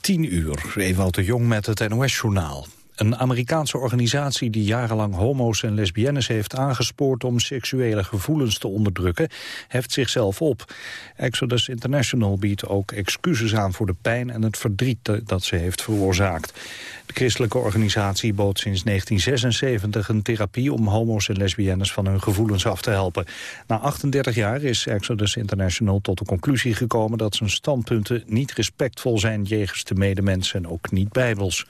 10 uur, Ewout de Jong met het NOS-journaal. Een Amerikaanse organisatie die jarenlang homo's en lesbiennes heeft aangespoord om seksuele gevoelens te onderdrukken, heft zichzelf op. Exodus International biedt ook excuses aan voor de pijn en het verdriet dat ze heeft veroorzaakt. De christelijke organisatie bood sinds 1976 een therapie om homo's en lesbiennes van hun gevoelens af te helpen. Na 38 jaar is Exodus International tot de conclusie gekomen dat zijn standpunten niet respectvol zijn jegens de medemensen en ook niet bijbels.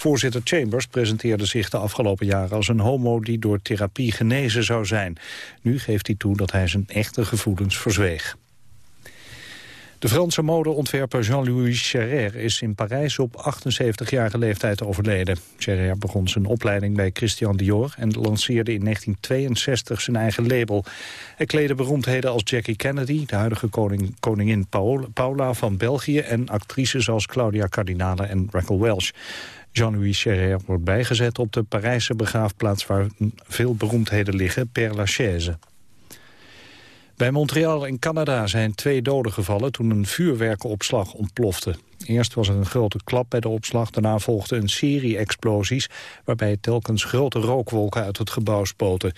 Voorzitter Chambers presenteerde zich de afgelopen jaren als een homo die door therapie genezen zou zijn. Nu geeft hij toe dat hij zijn echte gevoelens verzweeg. De Franse modeontwerper Jean-Louis Cherrer is in Parijs op 78-jarige leeftijd overleden. Cherrer begon zijn opleiding bij Christian Dior en lanceerde in 1962 zijn eigen label. Hij kleedde beroemdheden als Jackie Kennedy, de huidige koning, koningin Paula van België en actrices als Claudia Cardinale en Raquel Welch. Jean-Louis Cherrer wordt bijgezet op de Parijse begraafplaats waar veel beroemdheden liggen, Père Lachaise. Bij Montreal in Canada zijn twee doden gevallen toen een vuurwerkenopslag ontplofte. Eerst was er een grote klap bij de opslag, daarna volgde een serie explosies... waarbij telkens grote rookwolken uit het gebouw spoten.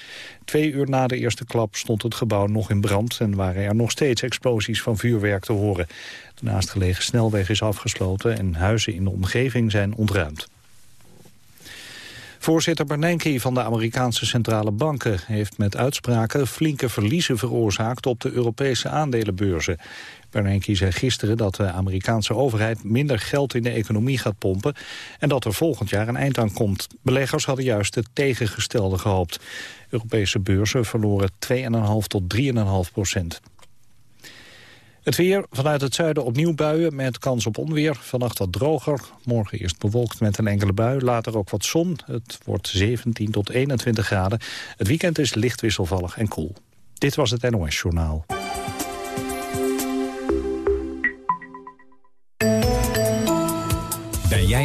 Twee uur na de eerste klap stond het gebouw nog in brand... en waren er nog steeds explosies van vuurwerk te horen. De naastgelegen snelweg is afgesloten en huizen in de omgeving zijn ontruimd. Voorzitter Bernanke van de Amerikaanse centrale banken heeft met uitspraken flinke verliezen veroorzaakt op de Europese aandelenbeurzen. Bernanke zei gisteren dat de Amerikaanse overheid minder geld in de economie gaat pompen en dat er volgend jaar een eind aan komt. Beleggers hadden juist het tegengestelde gehoopt. Europese beurzen verloren 2,5 tot 3,5 procent. Het weer, vanuit het zuiden opnieuw buien met kans op onweer. Vannacht wat droger, morgen eerst bewolkt met een enkele bui. Later ook wat zon, het wordt 17 tot 21 graden. Het weekend is licht wisselvallig en koel. Dit was het NOS Journaal.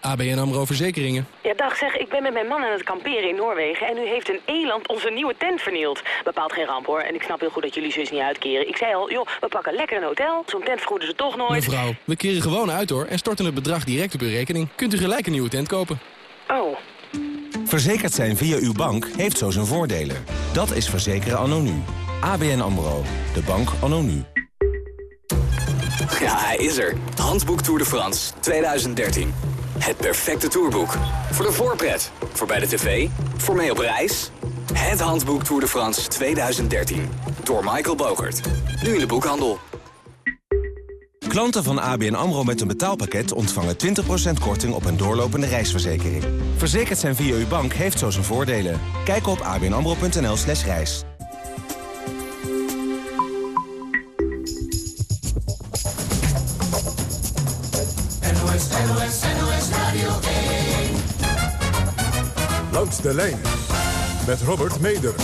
ABN AMRO Verzekeringen. Ja, dag zeg, ik ben met mijn man aan het kamperen in Noorwegen... en nu heeft een eland onze nieuwe tent vernield. Bepaalt geen ramp hoor, en ik snap heel goed dat jullie zus niet uitkeren. Ik zei al, joh, we pakken lekker een hotel. Zo'n tent vergoeden ze toch nooit. Mevrouw, we keren gewoon uit hoor en storten het bedrag direct op uw rekening. Kunt u gelijk een nieuwe tent kopen. Oh. Verzekerd zijn via uw bank heeft zo zijn voordelen. Dat is verzekeren anno nu. ABN AMRO. De bank anno nu. Ja, hij is er. Handboek Tour de France 2013. Het perfecte tourboek. Voor de voorpret, voor bij de tv, voor mee op reis. Het Handboek Tour de France 2013. Door Michael Bogert. Nu in de boekhandel. Klanten van ABN AMRO met een betaalpakket ontvangen 20% korting op een doorlopende reisverzekering. Verzekerd zijn via uw bank heeft zo zijn voordelen. Kijk op abnamro.nl slash reis. NOS, NOS, NOS Radio 1. Langs de lijn met Robert Meder.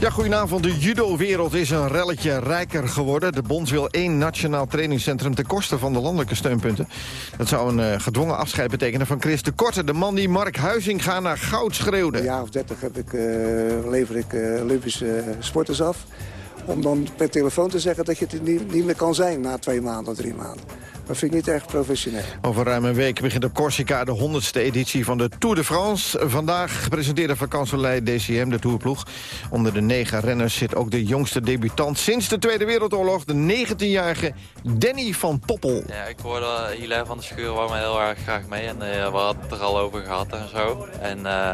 Ja, goedenavond. De judo-wereld is een relletje rijker geworden. De bond wil één nationaal trainingscentrum ten koste van de landelijke steunpunten. Dat zou een uh, gedwongen afscheid betekenen van Chris de Korte. De man die Mark Huizinga naar goud schreeuwde. Een jaar of dertig heb ik, uh, lever ik uh, Olympische sporters af. Om dan per telefoon te zeggen dat je het niet, niet meer kan zijn na twee maanden of drie maanden. Dat vind ik niet echt professioneel. Over ruim een week begint op Corsica de 100ste editie van de Tour de France. Vandaag gepresenteerde vakantieleider DCM, de Tourploeg. Onder de negen renners zit ook de jongste debutant sinds de Tweede Wereldoorlog. De 19-jarige Danny van Poppel. Ja, ik hoorde Hilaire van de Schuur wou mij heel erg graag mee. En uh, we hadden het er al over gehad en zo. En uh,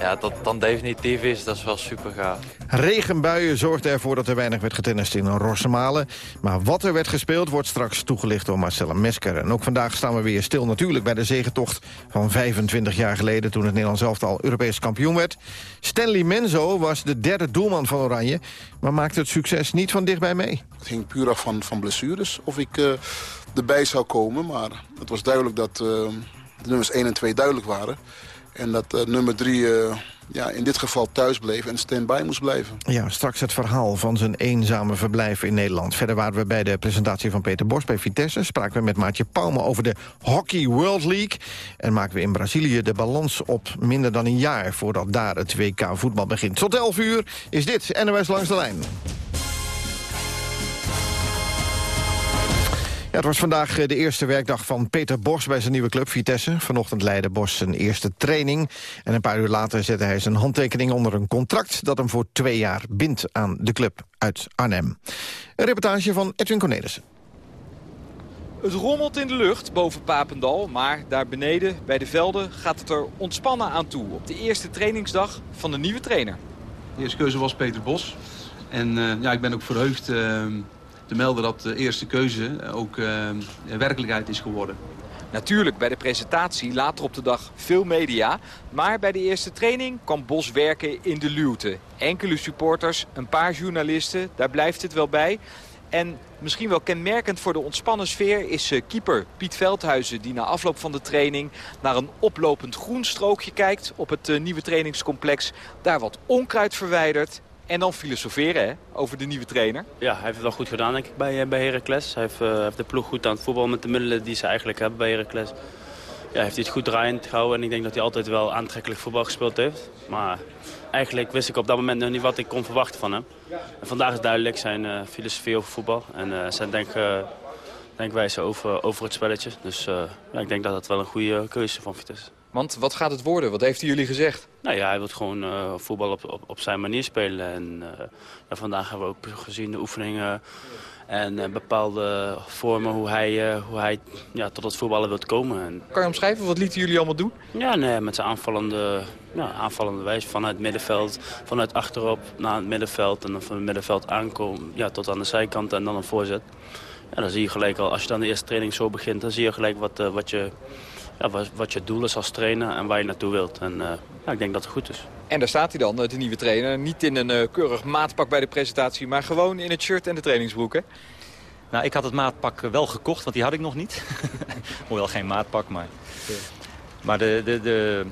ja, dat het dan definitief is, dat is wel super gaaf. Regenbuien zorgden ervoor dat er weinig werd getennist in Rossemalen. Maar wat er werd gespeeld wordt straks toegelicht door Marcella Mesker. En ook vandaag staan we weer stil natuurlijk bij de zegentocht van 25 jaar geleden... toen het Nederlands elftal Europees kampioen werd. Stanley Menzo was de derde doelman van Oranje... maar maakte het succes niet van dichtbij mee. Het hing puur af van, van blessures of ik uh, erbij zou komen. Maar het was duidelijk dat uh, de nummers 1 en 2 duidelijk waren. En dat uh, nummer drie uh, ja, in dit geval thuis bleef en stand-by moest blijven. Ja, straks het verhaal van zijn eenzame verblijf in Nederland. Verder waren we bij de presentatie van Peter Bos bij Vitesse. Spraken we met Maatje Palme over de Hockey World League. En maken we in Brazilië de balans op minder dan een jaar... voordat daar het WK voetbal begint. Tot 11 uur is dit NOS Langs de Lijn. Ja, het was vandaag eh, de eerste werkdag van Peter Bos bij zijn nieuwe club Vitesse. Vanochtend leidde Bos zijn eerste training. En een paar uur later zette hij zijn handtekening onder een contract... dat hem voor twee jaar bindt aan de club uit Arnhem. Een reportage van Edwin Cornelissen. Het rommelt in de lucht boven Papendal, maar daar beneden bij de velden gaat het er ontspannen aan toe. Op de eerste trainingsdag van de nieuwe trainer. De eerste keuze was Peter Bos. En uh, ja, ik ben ook verheugd... Uh te melden dat de eerste keuze ook uh, werkelijkheid is geworden. Natuurlijk bij de presentatie later op de dag veel media. Maar bij de eerste training kan Bos werken in de luwte. Enkele supporters, een paar journalisten, daar blijft het wel bij. En misschien wel kenmerkend voor de ontspannen sfeer is uh, keeper Piet Veldhuizen... die na afloop van de training naar een oplopend groen strookje kijkt... op het nieuwe trainingscomplex, daar wat onkruid verwijdert... En dan filosoferen hè, over de nieuwe trainer. Ja, hij heeft het wel goed gedaan denk ik bij, eh, bij Heracles. Hij heeft, uh, heeft de ploeg goed aan het voetbal met de middelen die ze eigenlijk hebben bij Heracles. Ja, heeft hij het goed draaiend gehouden en ik denk dat hij altijd wel aantrekkelijk voetbal gespeeld heeft. Maar eigenlijk wist ik op dat moment nog niet wat ik kon verwachten van hem. En vandaag is duidelijk zijn uh, filosofie over voetbal en zijn denk, denkwijze over, over het spelletje. Dus ja, ik denk dat dat wel een goede keuze van Vitesse is. Want wat gaat het worden? Wat heeft hij jullie gezegd? Nou ja, hij wil gewoon uh, voetbal op, op, op, zijn manier spelen. En uh, ja, vandaag hebben we ook gezien de oefeningen en uh, bepaalde vormen hoe hij, hoe hij ja, tot het voetballen wil komen. En... Kan je omschrijven? Wat lieten jullie allemaal doen? Ja, nee, met zijn aanvallende, ja, aanvallende wijze. Vanuit het middenveld, vanuit achterop naar het middenveld. En dan van het middenveld aankomen ja, tot aan de zijkant en dan een voorzet. Ja, dan zie je gelijk al, als je dan de eerste training zo begint, dan zie je gelijk wat, wat je ja, wat, wat, je doel is als trainer en waar je naartoe wilt. En uh, ja, ik denk dat het goed is. En daar staat hij dan, de nieuwe trainer. Niet in een uh, keurig maatpak bij de presentatie, maar gewoon in het shirt en de trainingsbroek. Hè? Nou, ik had het maatpak wel gekocht, want die had ik nog niet. Hoewel geen maatpak, maar... Maar de, de, de,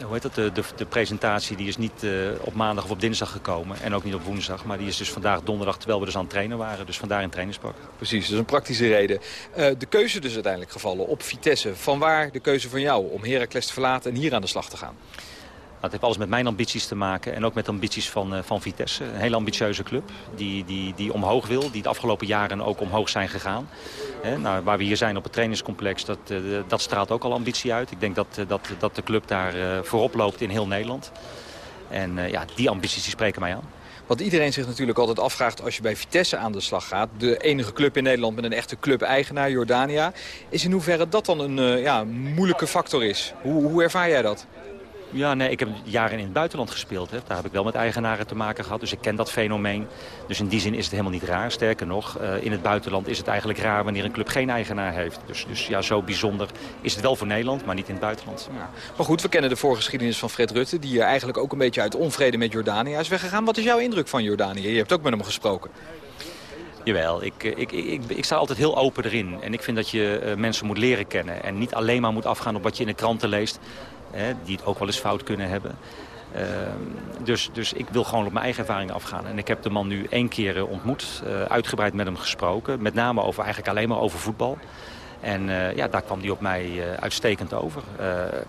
hoe heet dat, de, presentatie die is niet uh, op maandag of op dinsdag gekomen. En ook niet op woensdag. Maar die is dus vandaag donderdag, terwijl we dus aan het trainen waren. Dus vandaar in trainingspak. Precies, is een praktische reden. Uh, de keuze dus uiteindelijk gevallen op Vitesse. Vanwaar de keuze van jou om Heracles te verlaten en hier aan de slag te gaan? Dat heeft alles met mijn ambities te maken en ook met ambities van, uh, van Vitesse. Een hele ambitieuze club die, die, die omhoog wil, die de afgelopen jaren ook omhoog zijn gegaan. Nou, waar we hier zijn op het trainingscomplex, dat, uh, dat straalt ook al ambitie uit. Ik denk dat, uh, dat, dat de club daar voorop loopt in heel Nederland. En ja, die ambities spreken mij aan. Wat iedereen zich natuurlijk altijd afvraagt als je bij Vitesse aan de slag gaat. De enige club in Nederland met een echte club-eigenaar, Jordania. Is in hoeverre dat dan een ja, moeilijke factor is? Hoe, hoe ervaar jij dat? Ja, nee, ik heb jaren in het buitenland gespeeld. Hè. Daar heb ik wel met eigenaren te maken gehad. Dus ik ken dat fenomeen. Dus in die zin is het helemaal niet raar. Sterker nog, uh, in het buitenland is het eigenlijk raar wanneer een club geen eigenaar heeft. Dus, dus ja, zo bijzonder is het wel voor Nederland, maar niet in het buitenland. Ja. Maar goed, we kennen de voorgeschiedenis van Fred Rutte... die eigenlijk ook een beetje uit onvrede met Jordanië is weggegaan. Wat is jouw indruk van Jordanië? Je hebt ook met hem gesproken. Jawel, ik, ik, ik, ik, sta altijd heel open erin. En ik vind dat je uh, mensen moet leren kennen. En niet alleen maar moet afgaan op wat je in de kranten leest hè, die het ook wel eens fout kunnen hebben. Uh, dus, dus ik wil gewoon op mijn eigen ervaring afgaan. En ik heb de man nu één keer uh, ontmoet, uh, uitgebreid met hem gesproken. Met name over, eigenlijk alleen maar over voetbal. En ja, daar kwam hij op mij uitstekend over.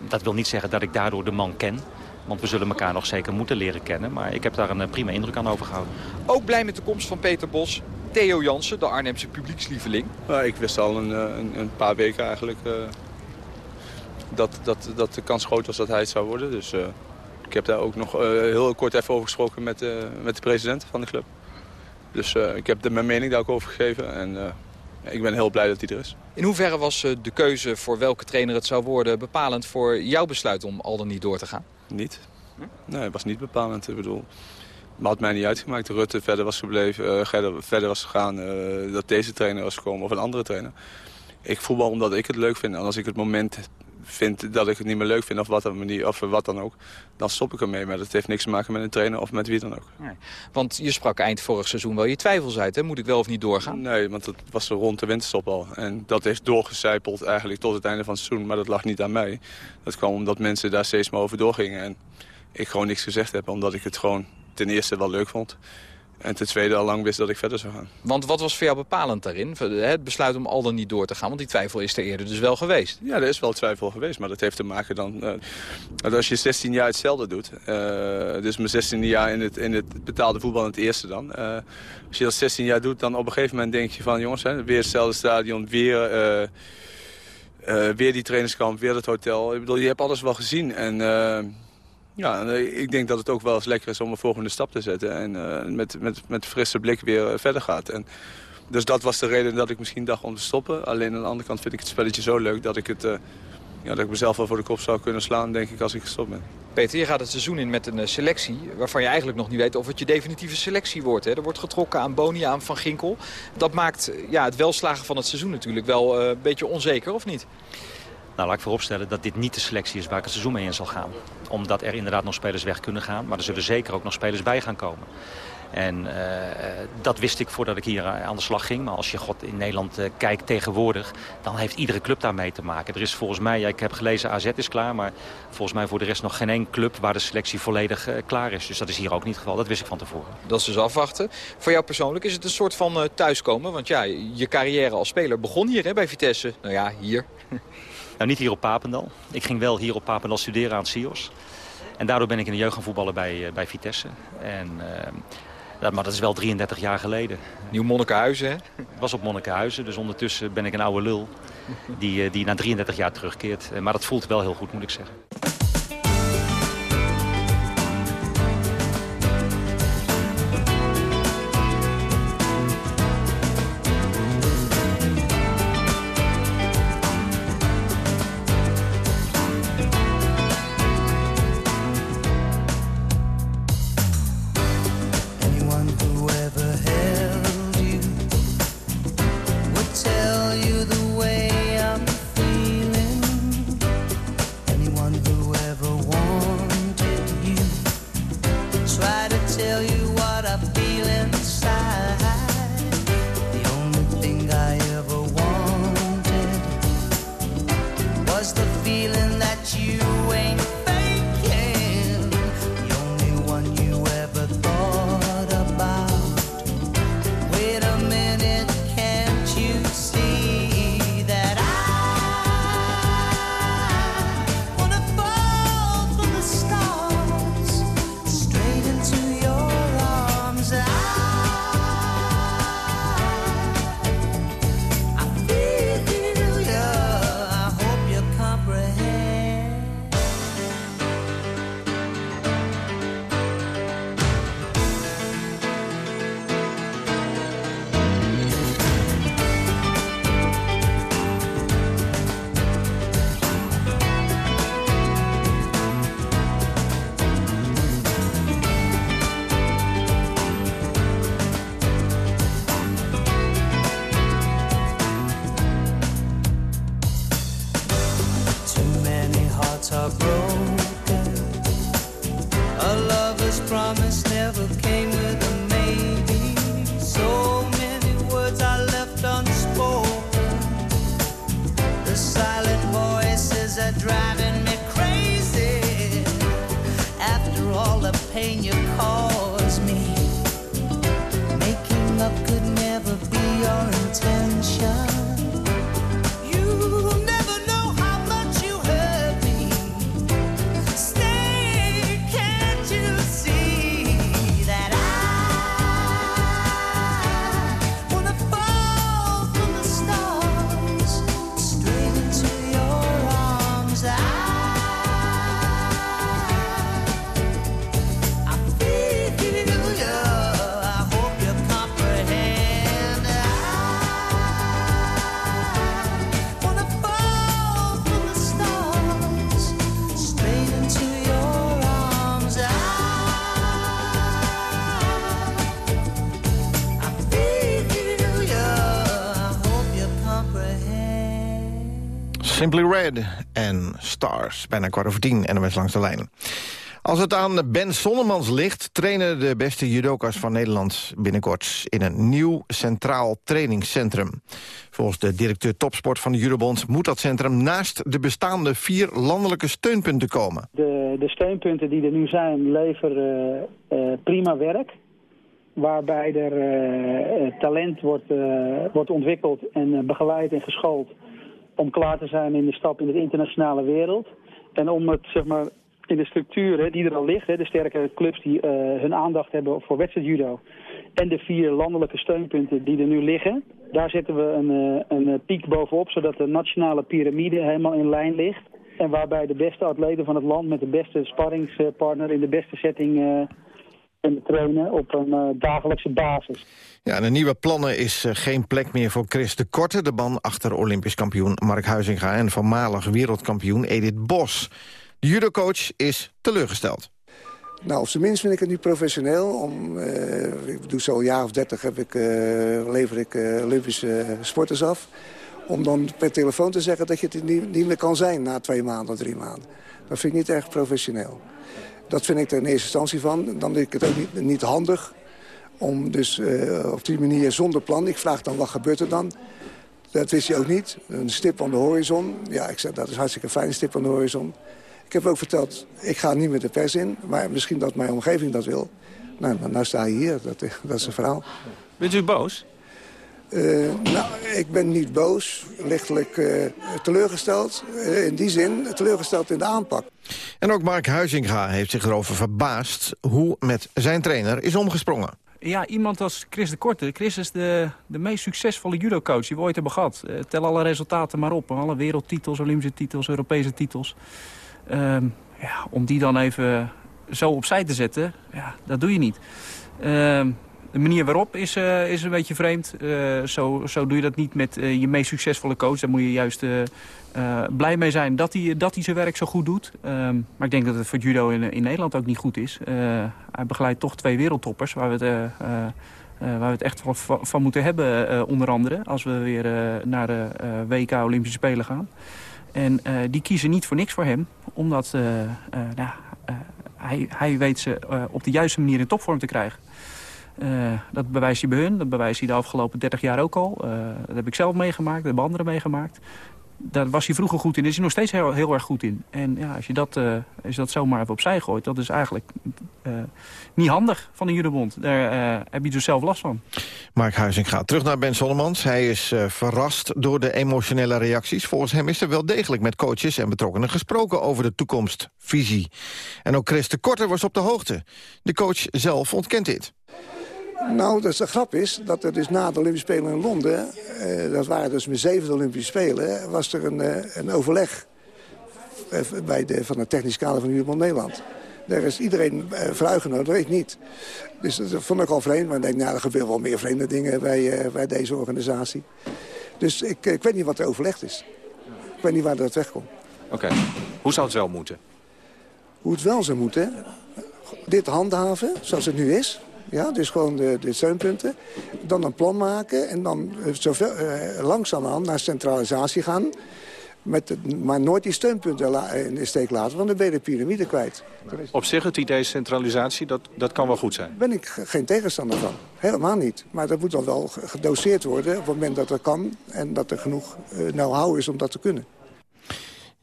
dat wil niet zeggen dat ik daardoor de man ken. Want we zullen elkaar nog zeker moeten leren kennen. Maar ik heb daar een prima indruk aan overgehouden. Ook blij met de komst van Peter Bos. Theo Jansen, de Arnhemse publiekslieveling. Ik wist al een, een, een paar weken eigenlijk dat, dat, dat de kans groot was dat hij het zou worden. Dus uh, ik heb daar ook nog uh, heel kort even over gesproken met, uh, met de president van de club. Dus ik heb de, mijn mening daar ook over gegeven. En ik ben heel blij dat hij er is. In hoeverre was de keuze voor welke trainer het zou worden bepalend voor jouw besluit om al dan niet door te gaan? Niet. Nee, het was niet bepalend. Ik bedoel, maar had mij niet uitgemaakt. Rutte verder was gebleven, uh, verder was gegaan, uh, dat deze trainer was gekomen of een andere trainer. Ik voetbal omdat ik het leuk vind. En als ik het moment vind dat ik het niet meer leuk vind of wat, dan, of wat dan ook... dan stop ik ermee. Maar dat heeft niks te maken met een trainer of met wie dan ook. Nee. Want je sprak eind vorig seizoen wel je twijfels uit. Hè? Moet ik wel of niet doorgaan? Nee, want het was rond de winterstop al. En dat heeft doorgecijpeld eigenlijk tot het einde van het seizoen. Maar dat lag niet aan mij. Dat kwam omdat mensen daar steeds maar over doorgingen. En ik gewoon niks gezegd heb, omdat ik het gewoon ten eerste wel leuk vond. En ten tweede al lang wist dat ik verder zou gaan. Want wat was voor jou bepalend daarin? Het besluit om al dan niet door te gaan. Want die twijfel is er eerder dus wel geweest. Ja, er is wel twijfel geweest. Maar dat heeft te maken dan... Uh, dat als je 16 jaar hetzelfde doet. Uh, dus mijn 16 jaar in het, in het betaalde voetbal in het eerste dan. Uh, als je dat 16 jaar doet, dan op een gegeven moment denk je van... jongens, hè, weer hetzelfde stadion, weer... weer die trainingskamp, weer het hotel. Ik bedoel, je hebt alles wel gezien. En ja, ik denk dat het ook wel eens lekker is om een volgende stap te zetten. En uh, met, met, met frisse blik weer eh, verder gaat. En, dus dat was de reden dat ik misschien dacht om te stoppen. Alleen aan de andere kant vind ik het spelletje zo leuk dat ik, het, ja, dat ik mezelf wel voor de kop zou kunnen slaan, denk ik, als ik gestopt ben. Peter, je gaat het seizoen in met een selectie waarvan je eigenlijk nog niet weet of het je definitieve selectie wordt. Hè? Er wordt getrokken aan Boni, aan Van Ginkel. Dat maakt ja, het welslagen van het seizoen natuurlijk wel een beetje onzeker, of niet? Nou, laat ik vooropstellen dat dit niet de selectie is waar ik het seizoen mee in zal gaan. Omdat er inderdaad nog spelers weg kunnen gaan. Maar er zullen zeker ook nog spelers bij gaan komen. En uh, dat wist ik voordat ik hier aan de slag ging. Maar als je God in Nederland uh, kijkt tegenwoordig, dan heeft iedere club daarmee te maken. Er is volgens mij, ja, ik heb gelezen AZ is klaar, maar volgens mij voor de rest nog geen één club waar de selectie volledig klaar is. Dus dat is hier ook niet het geval, dat wist ik van tevoren. Dat is dus afwachten. Voor jou persoonlijk is het een soort van thuiskomen? Want ja, je carrière als speler begon hier hè, bij Vitesse. Nou ja, hier. Nou, niet hier op Papendal. Ik ging wel hier op Papendal studeren aan SIOS. En daardoor ben ik in de jeugd gaan voetballen bij, bij Vitesse. En, uh, maar dat is wel 33 jaar geleden. Nieuw Monnikenhuizen, hè? Ik was op Monnikenhuizen, dus ondertussen ben ik een oude lul. Die, die na 33 jaar terugkeert. Maar dat voelt wel heel goed, moet ik zeggen. Red en Stars. Bijna kwart over tien, NMS langs de lijn. Als het aan Ben Sonnemans ligt... trainen de beste judoka's van Nederland binnenkort... in een nieuw centraal trainingscentrum. Volgens de directeur topsport van de judobond... moet dat centrum naast de bestaande vier landelijke steunpunten komen. De, de steunpunten die er nu zijn leveren uh, prima werk waarbij er uh, talent wordt, wordt ontwikkeld en begeleid en geschoold om klaar te zijn in de stap in de internationale wereld. En om het zeg maar, in de structuren die er al liggen, de sterke clubs die uh, hun aandacht hebben voor wedstrijdjudo... en de vier landelijke steunpunten die er nu liggen... daar zetten we een, uh, een piek bovenop, zodat de nationale piramide helemaal in lijn ligt... en waarbij de beste atleten van het land met de beste sparringspartner in de beste setting... Uh, kunnen trainen op een dagelijkse basis. Ja, en de nieuwe plannen is geen plek meer voor Chris de Korte... de man achter Olympisch kampioen Mark Huizinga... en voormalig wereldkampioen Edith Bos... De judocoach is teleurgesteld. Nou, op zijn minst vind ik het niet professioneel. Om, uh, ik doe zo een jaar of dertig heb ik, uh, lever ik uh, Olympische sporters af. Om dan per telefoon te zeggen dat je het niet, niet meer kan zijn na twee maanden of drie maanden. Dat vind ik niet erg professioneel. Dat vind ik er in eerste instantie van. Dan vind ik het ook niet, niet handig om dus op die manier zonder plan... Ik vraag dan, wat gebeurt er dan? Dat wist je ook niet. Een stip aan de horizon. Ja, ik zeg, dat is hartstikke fijn, een stip aan de horizon. Ik heb ook verteld, ik ga niet met de pers in. Maar misschien dat mijn omgeving dat wil. Nou, nou sta je hier. Dat, dat is een verhaal. Bent u boos? Uh, nou, ik ben niet boos. Lichtelijk uh, teleurgesteld. Uh, in die zin, teleurgesteld in de aanpak. En ook Mark Huizinga heeft zich erover verbaasd... hoe met zijn trainer is omgesprongen. Ja, iemand als Chris de Korte. Chris is de, de meest succesvolle judocoach die we ooit hebben gehad. tel alle resultaten maar op. Alle wereldtitels, Olympische titels, Europese titels. Um, ja, om die dan even zo opzij te zetten, ja, dat doe je niet. Um, de manier waarop is, uh, is een beetje vreemd. Uh, zo, zo doe je dat niet met uh, je meest succesvolle coach. Daar moet je juist blij mee zijn dat hij, dat zijn werk zo goed doet. Um, maar ik denk dat het voor judo in, in Nederland ook niet goed is. hij begeleidt toch twee wereldtoppers waar we het, waar we het echt van, van moeten hebben. onder andere als we weer naar de WK Olympische Spelen gaan. En die kiezen niet voor niks voor hem. Omdat nou, hij, hij weet ze op de juiste manier in topvorm te krijgen. Dat bewijst hij bij hun, dat bewijst hij de afgelopen 30 jaar ook al. dat heb ik zelf meegemaakt, dat hebben anderen meegemaakt daar was hij vroeger goed in. Daar is hij nog steeds heel, heel erg goed in. En ja, als je dat, uh, als dat zomaar even opzij gooit... dat is eigenlijk niet handig van de judebond. Daar heb je dus zelf last van. Mark Huizing gaat terug naar Ben Solomans. Hij is verrast door de emotionele reacties. Volgens hem is er wel degelijk met coaches en betrokkenen gesproken... over de toekomstvisie. En ook Chris de Korter was op de hoogte. De coach zelf ontkent dit. Nou, dat de grap is dat er dus na de Olympische Spelen in Londen... Eh, dat waren dus mijn zevende Olympische Spelen... was er een, eh, een overleg eh, bij de, van de technische kader van Jurebond Nederland. Daar is iedereen voor uitgenodigd, dat weet ik niet. Dus dat vond ik al vreemd, maar ik denk, nou, er gebeuren wel meer vreemde dingen bij, bij deze organisatie. Dus ik, ik weet niet wat er overlegd is. Ik weet niet waar dat wegkomt. Oké. Hoe zou het wel moeten? Hoe het wel zou moeten? Dit handhaven, zoals het nu is. Ja, dus gewoon de, de steunpunten. Dan een plan maken en dan zoveel, uh, langzamerhand naar centralisatie gaan. Met de, maar nooit die steunpunten in de steek laten, want dan ben je de piramide kwijt. Op zich het idee centralisatie, dat, dat kan wel goed zijn? ben ik geen tegenstander van. Helemaal niet. Maar dat moet dan wel gedoseerd worden op het moment dat dat kan... en dat er genoeg uh, know-how is om dat te kunnen.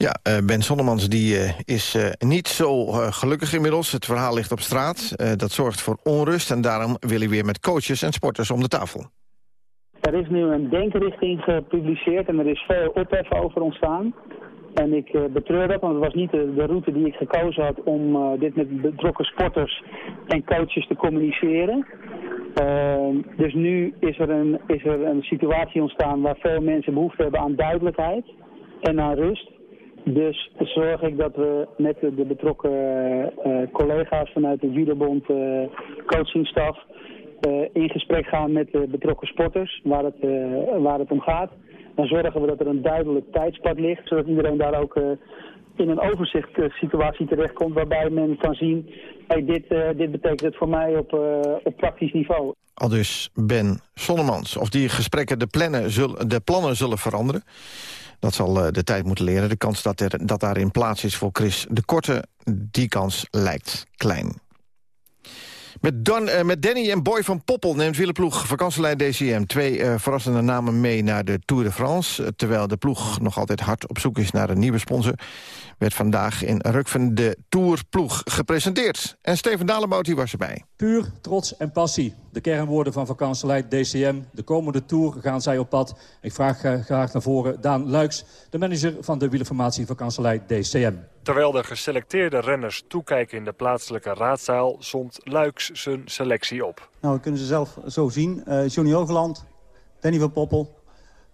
Ja, uh, Ben Sonnemans die, uh, is uh, niet zo gelukkig inmiddels. Het verhaal ligt op straat. dat zorgt voor onrust en daarom wil hij weer met coaches en sporters om de tafel. Er is nu een denkrichting gepubliceerd en er is veel ophef over ontstaan. En ik betreur dat, want het was niet de, de, route die ik gekozen had om dit met betrokken sporters en coaches te communiceren. Ehm, dus nu is er, een, is er een situatie ontstaan waar veel mensen behoefte hebben aan duidelijkheid en aan rust. Dus zorg ik dat we met de betrokken uh, collega's vanuit de judobond uh, coachingstaf uh, in gesprek gaan met de betrokken sporters waar het, waar het om gaat. Dan zorgen we dat er een duidelijk tijdspad ligt, zodat iedereen daar ook in een overzichtssituatie terechtkomt waarbij men kan zien, dit, dit betekent het voor mij op, op praktisch niveau. Al dus Ben Sonnemans. Of die gesprekken de plannen zullen, de plannen zullen veranderen. Dat zal de tijd moeten leren. De kans dat, er, dat daarin plaats is voor Chris de Korte, die kans lijkt klein. Met, Don, uh, met Danny en Boy van Poppel neemt wielerploeg vakantielijn DCM... twee uh, verrassende namen mee naar de Tour de France. Terwijl de ploeg nog altijd hard op zoek is naar een nieuwe sponsor... werd vandaag in Rukven de Tourploeg gepresenteerd. En Steven Dalebout was erbij. Puur, trots en passie. De kernwoorden van vakantielijn DCM. De komende Tour gaan zij op pad. Ik vraag graag naar voren Daan Luiks, de manager van de wielerformatie vakantielijn DCM. Terwijl de geselecteerde renners toekijken in de plaatselijke raadzaal... zond Luiks zijn selectie op. Nou, we kunnen ze zelf zo zien. Uh, Johnny Hoogland, Danny van Poppel,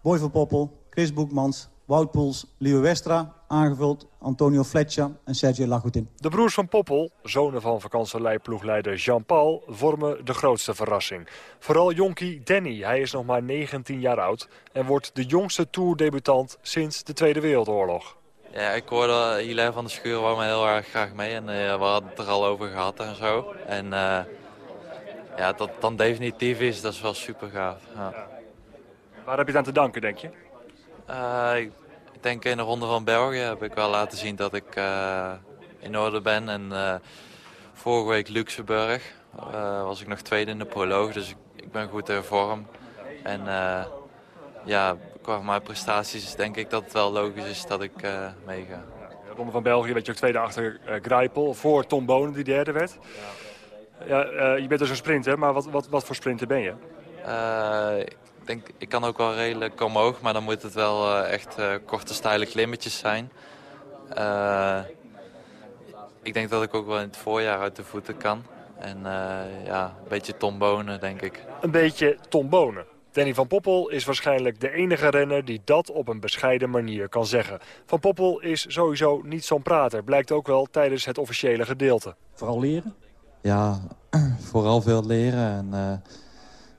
Boy van Poppel, Chris Boekmans... Wout Poels, Leo Westra, aangevuld Antonio Fletcher en Sergio Lagoutin. De broers van Poppel, zonen van vakantieleiploegleider Jean-Paul... vormen de grootste verrassing. Vooral jonkie Danny, hij is nog maar 19 jaar oud... en wordt de jongste tourdebutant sinds de Tweede Wereldoorlog. Ja, ik hoorde Hilaire van de Schuur wou mij heel erg graag mee. En uh, we hadden het er al over gehad en zo. En uh, ja, dat het dan definitief is, dat is wel super gaaf. Ja. Waar heb je het aan te danken, denk je? Uh, ik denk in de Ronde van België heb ik wel laten zien dat ik in orde ben. En vorige week Luxemburg was ik nog tweede in de proloog. Dus ik, ik ben goed in vorm. En ja, qua mijn prestaties denk ik dat het wel logisch is dat ik uh, meega. De Ronde van België werd je ook tweede achter uh, Grijpel, voor Tom Bonen die derde werd. Ja. ja uh, je bent dus een sprinter, maar wat, wat, wat voor sprinter ben je? Ik denk, ik kan ook wel redelijk omhoog, maar dan moet het wel echt korte, steile klimmetjes zijn. ik denk dat ik ook wel in het voorjaar uit de voeten kan. En ja, een beetje Tom Bonen, denk ik. Een beetje Tom Bonen? Danny van Poppel is waarschijnlijk de enige renner die dat op een bescheiden manier kan zeggen. Van Poppel is sowieso niet zo'n prater, blijkt ook wel tijdens het officiële gedeelte. Vooral leren? Ja, vooral veel leren en uh,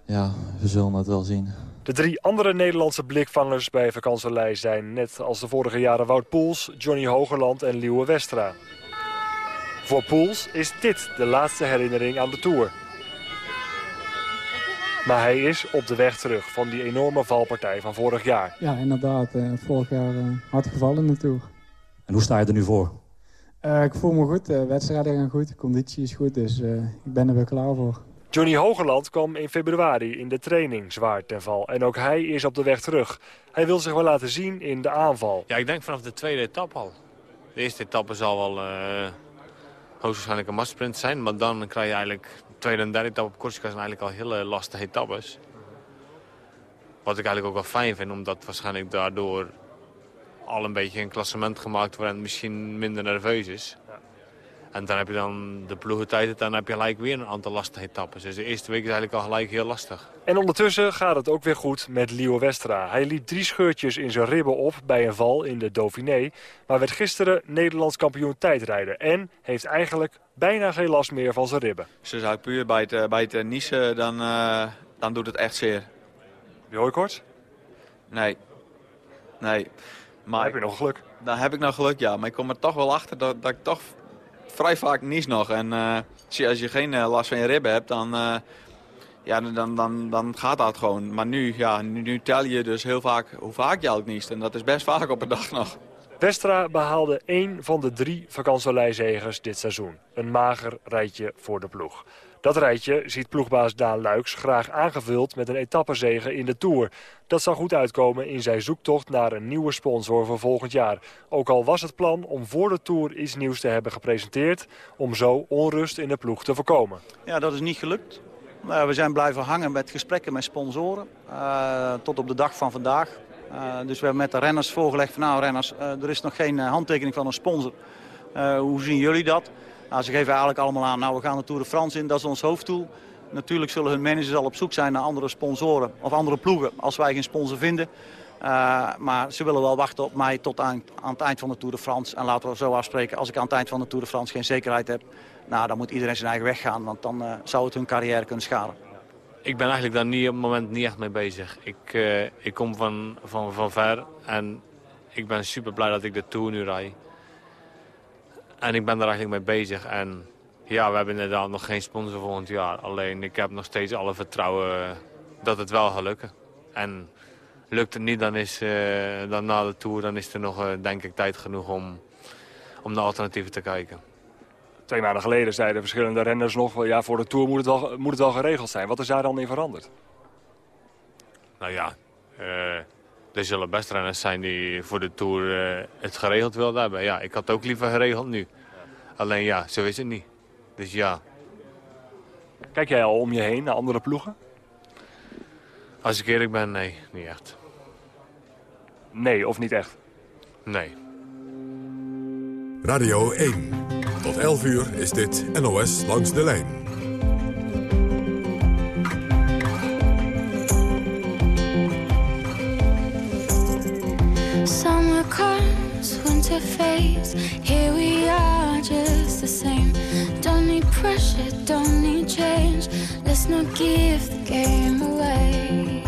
ja, we zullen het wel zien. De drie andere Nederlandse blikvangers bij vakantielei zijn net als de vorige jaren Wout Poels, Johnny Hogerland en Liewe Westra. Voor Poels is dit de laatste herinnering aan de Tour. Maar hij is op de weg terug van die enorme valpartij van vorig jaar. Ja, inderdaad. Uh, vorig jaar uh, hard gevallen natuurlijk. En hoe sta je er nu voor? Uh, ik voel me goed. De wedstrijden gaan goed. De conditie is goed. Dus ik ben er weer klaar voor. Johnny Hogerland kwam in februari in de training zwaar ten val. En ook hij is op de weg terug. Hij wil zich wel laten zien in de aanval. Ja, ik denk vanaf de tweede etappe al. De eerste etappe zal wel hoogstwaarschijnlijk een massasprint zijn. Maar dan krijg je eigenlijk tweede en derde etappe op Corsica zijn eigenlijk al hele lastige etappes. Wat ik eigenlijk ook wel fijn vind, omdat waarschijnlijk daardoor al een beetje een klassement gemaakt wordt en misschien minder nerveus is. En dan heb je dan de ploegentijd en dan heb je gelijk weer een aantal lastige etappes. Dus de eerste week is eigenlijk al gelijk heel lastig. En ondertussen gaat het ook weer goed met Leo Westra. Hij liep drie scheurtjes in zijn ribben op bij een val in de Dauphiné. Maar werd gisteren Nederlands kampioen tijdrijden. En heeft eigenlijk bijna geen last meer van zijn ribben. Dus als ik puur bij het, eh, bij het niezen, dan, uh, dan doet het echt zeer. Heb je hooikort? Nee. Nee. Maar heb je nog geluk? Dan heb ik nog geluk, ja. Maar ik kom er toch wel achter dat, dat ik toch vrij vaak nies nog. En uh, als je geen last van je ribben hebt, dan, uh, ja, dan, dan, dan gaat dat gewoon. Maar nu, ja, nu, tel je dus heel vaak hoe vaak je ook niest. En dat is best vaak op een dag nog. Westra behaalde één van de drie vakantieleizegers dit seizoen. Een mager rijtje voor de ploeg. Dat rijtje ziet ploegbaas Daan Luiks graag aangevuld met een etappezege in de Tour. Dat zal goed uitkomen in zijn zoektocht naar een nieuwe sponsor voor volgend jaar. Ook al was het plan om voor de Tour iets nieuws te hebben gepresenteerd... om zo onrust in de ploeg te voorkomen. Ja, dat is niet gelukt. we zijn blijven hangen met gesprekken met sponsoren. Uh, tot op de dag van vandaag. Uh, dus we hebben met de renners voorgelegd van nou renners, er is nog geen handtekening van een sponsor. hoe zien jullie dat? Nou, ze geven eigenlijk allemaal aan, nou we gaan de Tour de France in, dat is ons hoofddoel. Natuurlijk zullen hun managers al op zoek zijn naar andere sponsoren of andere ploegen als wij geen sponsor vinden. Uh, maar ze willen wel wachten op mij tot aan, aan, het eind van de Tour de France. En laten we zo afspreken, als ik aan het eind van de Tour de France geen zekerheid heb... nou, dan moet iedereen zijn eigen weg gaan, want dan uh, zou het hun carrière kunnen schaden. Ik ben eigenlijk daar niet, op het moment niet echt mee bezig. Ik, uh, ik kom van, van, van ver en ik ben super blij dat ik de Tour nu rijd. En ik ben daar eigenlijk mee bezig. En ja, we hebben inderdaad nog geen sponsor volgend jaar. Alleen ik heb nog steeds alle vertrouwen dat het wel gaat lukken. En lukt het niet, dan is uh, dan na de Tour dan is er nog uh, denk ik tijd genoeg om, om naar alternatieven te kijken. Twee maanden geleden zeiden verschillende renners nog... ja, voor de Tour moet het, wel, moet het wel geregeld zijn. Wat is daar dan in veranderd? Nou ja, uh, er zullen best renners zijn die voor de Tour het geregeld wilden hebben. Ja, ik had het ook liever geregeld nu. Alleen ja, zo is het niet. Dus ja. Kijk jij al om je heen naar andere ploegen? Als ik eerlijk ben, nee, niet echt. Nee, of niet echt? Nee. Radio 1. Tot 11 uur is dit NOS langs de lijn. Winter fades. Here we are, just the same. Don't need pressure, don't need change. Let's not give the game away.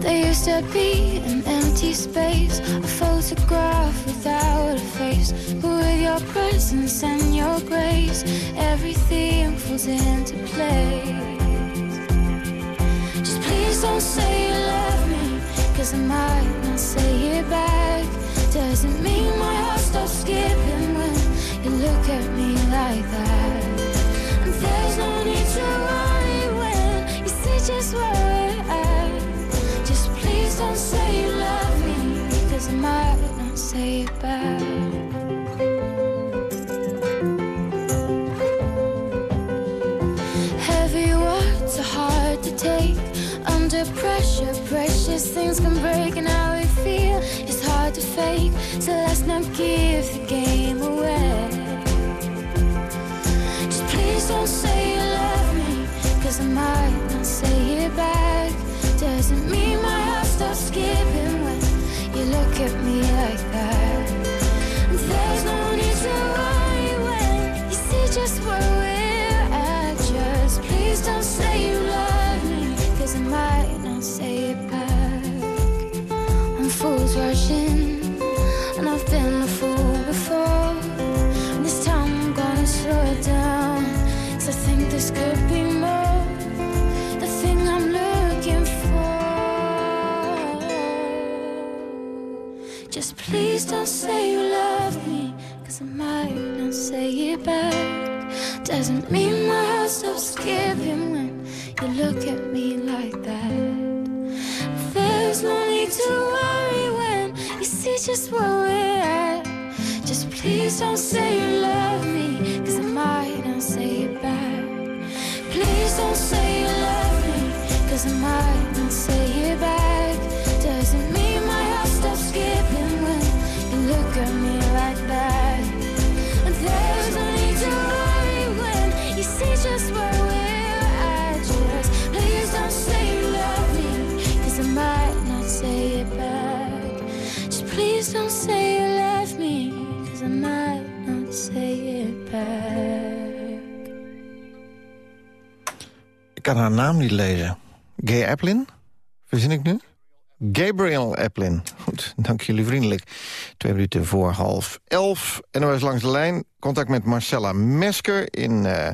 There used to be an empty space, a photograph without a face. But with your presence and your grace, everything falls into place. Just please don't say you love me, cause I might not say it back. Doesn't mean my heart stops skipping when you look at me like that. And there's no need to worry when you see just where we're at. Just please don't say you love me, cause I might not say it back. Pressure. Precious things can break, and how we feel is hard to fake. So let's not give the game away. Just please don't say you love me, cause I might not say it back. Doesn't mean my heart stops skipping when you look at me like that. Just where we're at. Just please don't say you love kan haar naam niet lezen. Gay Applin? Verzin ik nu? Gabriel Applin. Goed, dank jullie vriendelijk. Twee minuten voor half elf. NOS langs de lijn. Contact met Marcella Mesker in eh,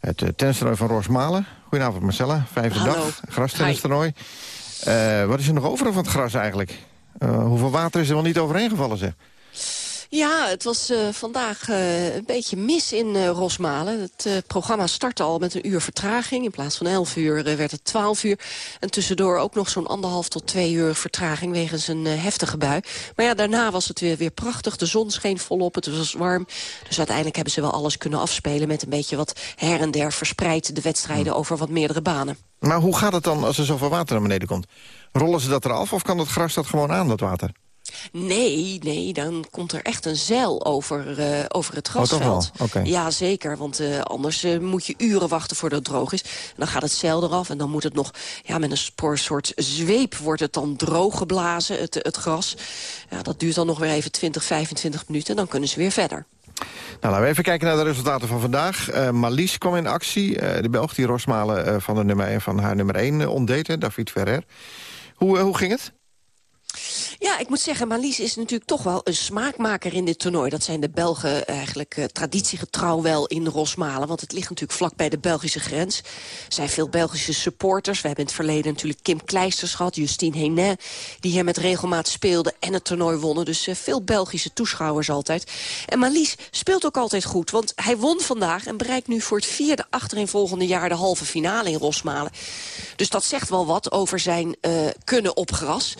het uh, tennistoernooi van Rosmalen. Goedenavond Marcella, vijfde Hallo. dag. Grastennistoernooi. Uh, wat is er nog over van het gras eigenlijk? Uh, hoeveel water is er wel niet overheen gevallen zeg? Ja, het was uh, vandaag uh, een beetje mis in uh, Rosmalen. Het programma startte al met een uur vertraging. In plaats van 11 uur werd het 12 uur. En tussendoor ook nog zo'n anderhalf tot twee uur vertraging... wegens een heftige bui. Maar ja, daarna was het weer, weer prachtig. De zon scheen volop, het was warm. Dus uiteindelijk hebben ze wel alles kunnen afspelen... met een beetje wat her en der verspreid de wedstrijden... over wat meerdere banen. Maar hoe gaat het dan als er zoveel water naar beneden komt? Rollen ze dat eraf of kan dat gras dat gewoon aan, dat water? Nee, nee, dan komt er echt een zeil over, uh, over het grasveld. Oh, okay. Ja, zeker, want uh, anders uh, moet je uren wachten voordat het droog is. En dan gaat het zeil eraf en dan moet het nog... ja, met een spoor, soort zweep wordt het dan droog geblazen, het, het gras. Ja, dat duurt dan nog weer even 20, 25 minuten en dan kunnen ze weer verder. Nou, laten we even kijken naar de resultaten van vandaag. Uh, Malies kwam in actie. De Belg die Rosmalen van, de nummer, van haar nummer 1 ontdeed, David Ferrer. Hoe, hoe ging het? Ja, ik moet zeggen, Malies is natuurlijk toch wel een smaakmaker in dit toernooi. Dat zijn de Belgen eigenlijk uh, traditiegetrouw wel in Rosmalen. Want het ligt natuurlijk vlak bij de Belgische grens. Er zijn veel Belgische supporters. We hebben in het verleden natuurlijk Kim Kleisters gehad. Justine Henin, die hier met regelmaat speelde en het toernooi wonnen. Dus uh, veel Belgische toeschouwers altijd. En Malies speelt ook altijd goed. Want hij won vandaag en bereikt nu voor het vierde achtereenvolgende jaar... de halve finale in Rosmalen. Dus dat zegt wel wat over zijn uh, kunnen op gras.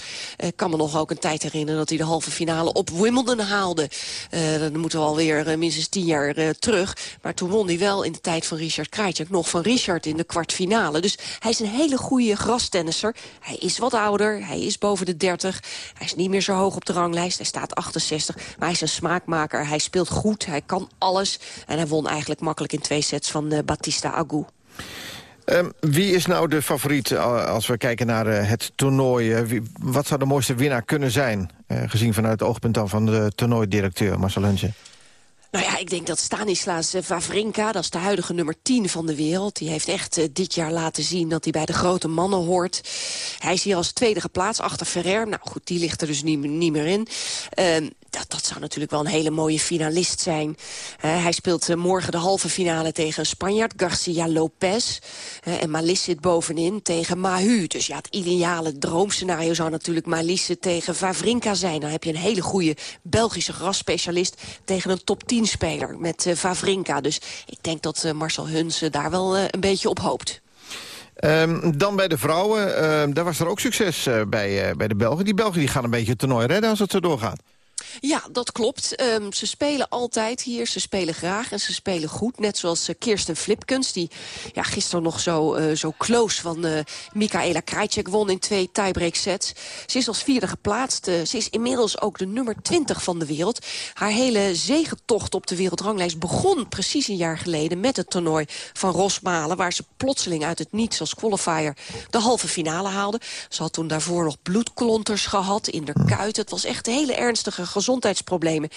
Kan me nog ook een tijd herinneren dat hij de halve finale op Wimbledon haalde. Uh, dan moeten we alweer uh, minstens tien jaar uh, terug. Maar toen won hij wel in de tijd van Richard Krajcek nog van Richard in de kwartfinale. Dus hij is een hele goede grastennisser. Hij is wat ouder, hij is boven de 30. Hij is niet meer zo hoog op de ranglijst, hij staat 68. Maar hij is een smaakmaker, hij speelt goed, hij kan alles. En hij won eigenlijk makkelijk in twee sets van Batista Agu. Um, wie is nou de favoriet als we kijken naar uh, het toernooi? Wie, wat zou de mooiste winnaar kunnen zijn? Gezien vanuit het oogpunt dan van de toernooidirecteur Marcel Hunsen. Nou ja, ik denk dat Stanislas Wawrinka, dat is de huidige nummer 10 van de wereld... die heeft echt dit jaar laten zien dat hij bij de grote mannen hoort. Hij is hier als tweede geplaatst achter Ferrer. Nou goed, die ligt er dus niet, niet meer in. Uh, dat, dat zou natuurlijk wel een hele mooie finalist zijn. Hij speelt uh, morgen de halve finale tegen Spanjaard, Garcia Lopez. En Malis zit bovenin tegen Mahu. Dus ja, het ideale droomscenario zou natuurlijk Malisse tegen Vavrinka zijn. Dan heb je een hele goede Belgische grasspecialist... tegen een top 10 speler met Vavrinka. Dus ik denk dat Marcel Hunsen daar wel een beetje op hoopt. Um, dan bij de vrouwen, uh, daar was er ook succes bij, bij de Belgen. Die Belgen die gaan een beetje het toernooi redden als het zo doorgaat. Ja, dat klopt. Um, ze spelen altijd hier. Ze spelen graag en ze spelen goed. Net zoals uh, Kirsten Flipkens, die ja, gisteren nog zo, uh, zo close van uh, Michaela Krajcek won in twee tiebreak sets. Ze is als vierde geplaatst. ze is inmiddels ook de nummer 20 van de wereld. Haar hele zegentocht op de wereldranglijst begon precies een jaar geleden... met het toernooi van Rosmalen, waar ze plotseling uit het niets als qualifier de halve finale haalde. Ze had toen daarvoor nog bloedklonters gehad in de kuit. Het was echt een hele ernstige gezondheidsproblemen.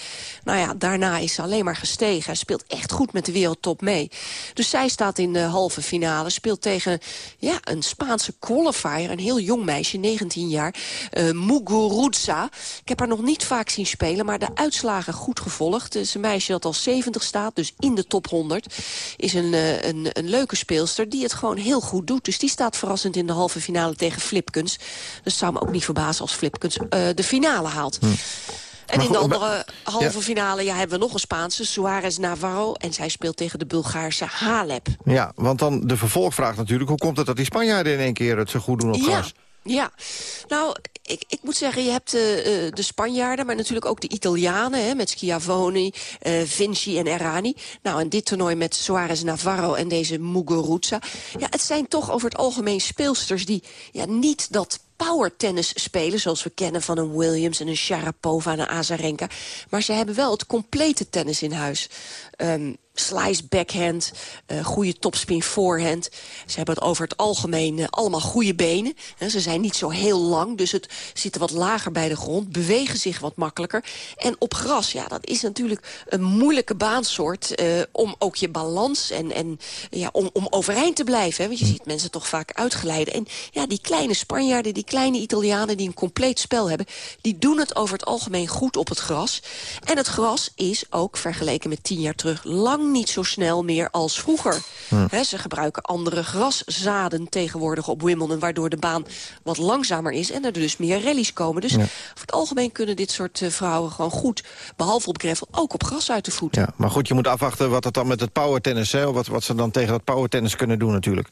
Nou ja, daarna is ze alleen maar gestegen. Hij speelt echt goed met de wereldtop mee. Dus zij staat in de halve finale. Speelt tegen ja, een Spaanse qualifier. Een heel jong meisje, 19 jaar. Uh, Muguruza. Ik heb haar nog niet vaak zien spelen, maar de uitslagen goed gevolgd. Het is een meisje dat al 70 staat, dus in de top 100. Is een, uh, een, een leuke speelster die het gewoon heel goed doet. Dus die staat verrassend in de halve finale tegen Flipkens. Dus zou me ook niet verbazen als Flipkens uh, de finale haalt. Hm. En in de andere halve finale ja, hebben we nog een Spaanse, Suarez Navarro. En zij speelt tegen de Bulgaarse Halep. Ja, want dan de vervolgvraag natuurlijk. Hoe komt het dat die Spanjaarden in één keer het zo goed doen op gras? Ja, nou, ik, ik moet zeggen, je hebt uh, de Spanjaarden... maar natuurlijk ook de Italianen, hè, met Schiavoni, uh, Vinci en Errani. Nou, en dit toernooi met Suarez Navarro en deze Muguruza. Ja, het zijn toch over het algemeen speelsters die ja, niet dat power tennis spelen... zoals we kennen van een Williams en een Sharapova en een Azarenka. Maar ze hebben wel het complete tennis in huis. Um, slice backhand, uh, goede topspin voorhand. Ze hebben het over het algemeen uh, allemaal goede benen. Ze zijn niet zo heel lang, dus het zit wat lager bij de grond. Bewegen zich wat makkelijker. En op gras, ja, dat is natuurlijk een moeilijke baansoort... Uh, om ook je balans en, en ja, om, om overeind te blijven. Hè, want je ziet mensen toch vaak uitgeleiden. En ja, die kleine Spanjaarden, die kleine Italianen... die een compleet spel hebben, die doen het over het algemeen goed op het gras. En het gras is ook, vergeleken met tien jaar terug... lang niet zo snel meer als vroeger. Hm. He, ze gebruiken andere graszaden tegenwoordig op Wimbledon... waardoor de baan wat langzamer is en er dus meer rallies komen. Dus ja. over het algemeen kunnen dit soort uh, vrouwen gewoon goed... behalve op gravel, ook op gras uit de voeten. Ja, maar goed, je moet afwachten wat het dan met het powertennis... Hè, wat, wat ze dan tegen dat powertennis kunnen doen natuurlijk.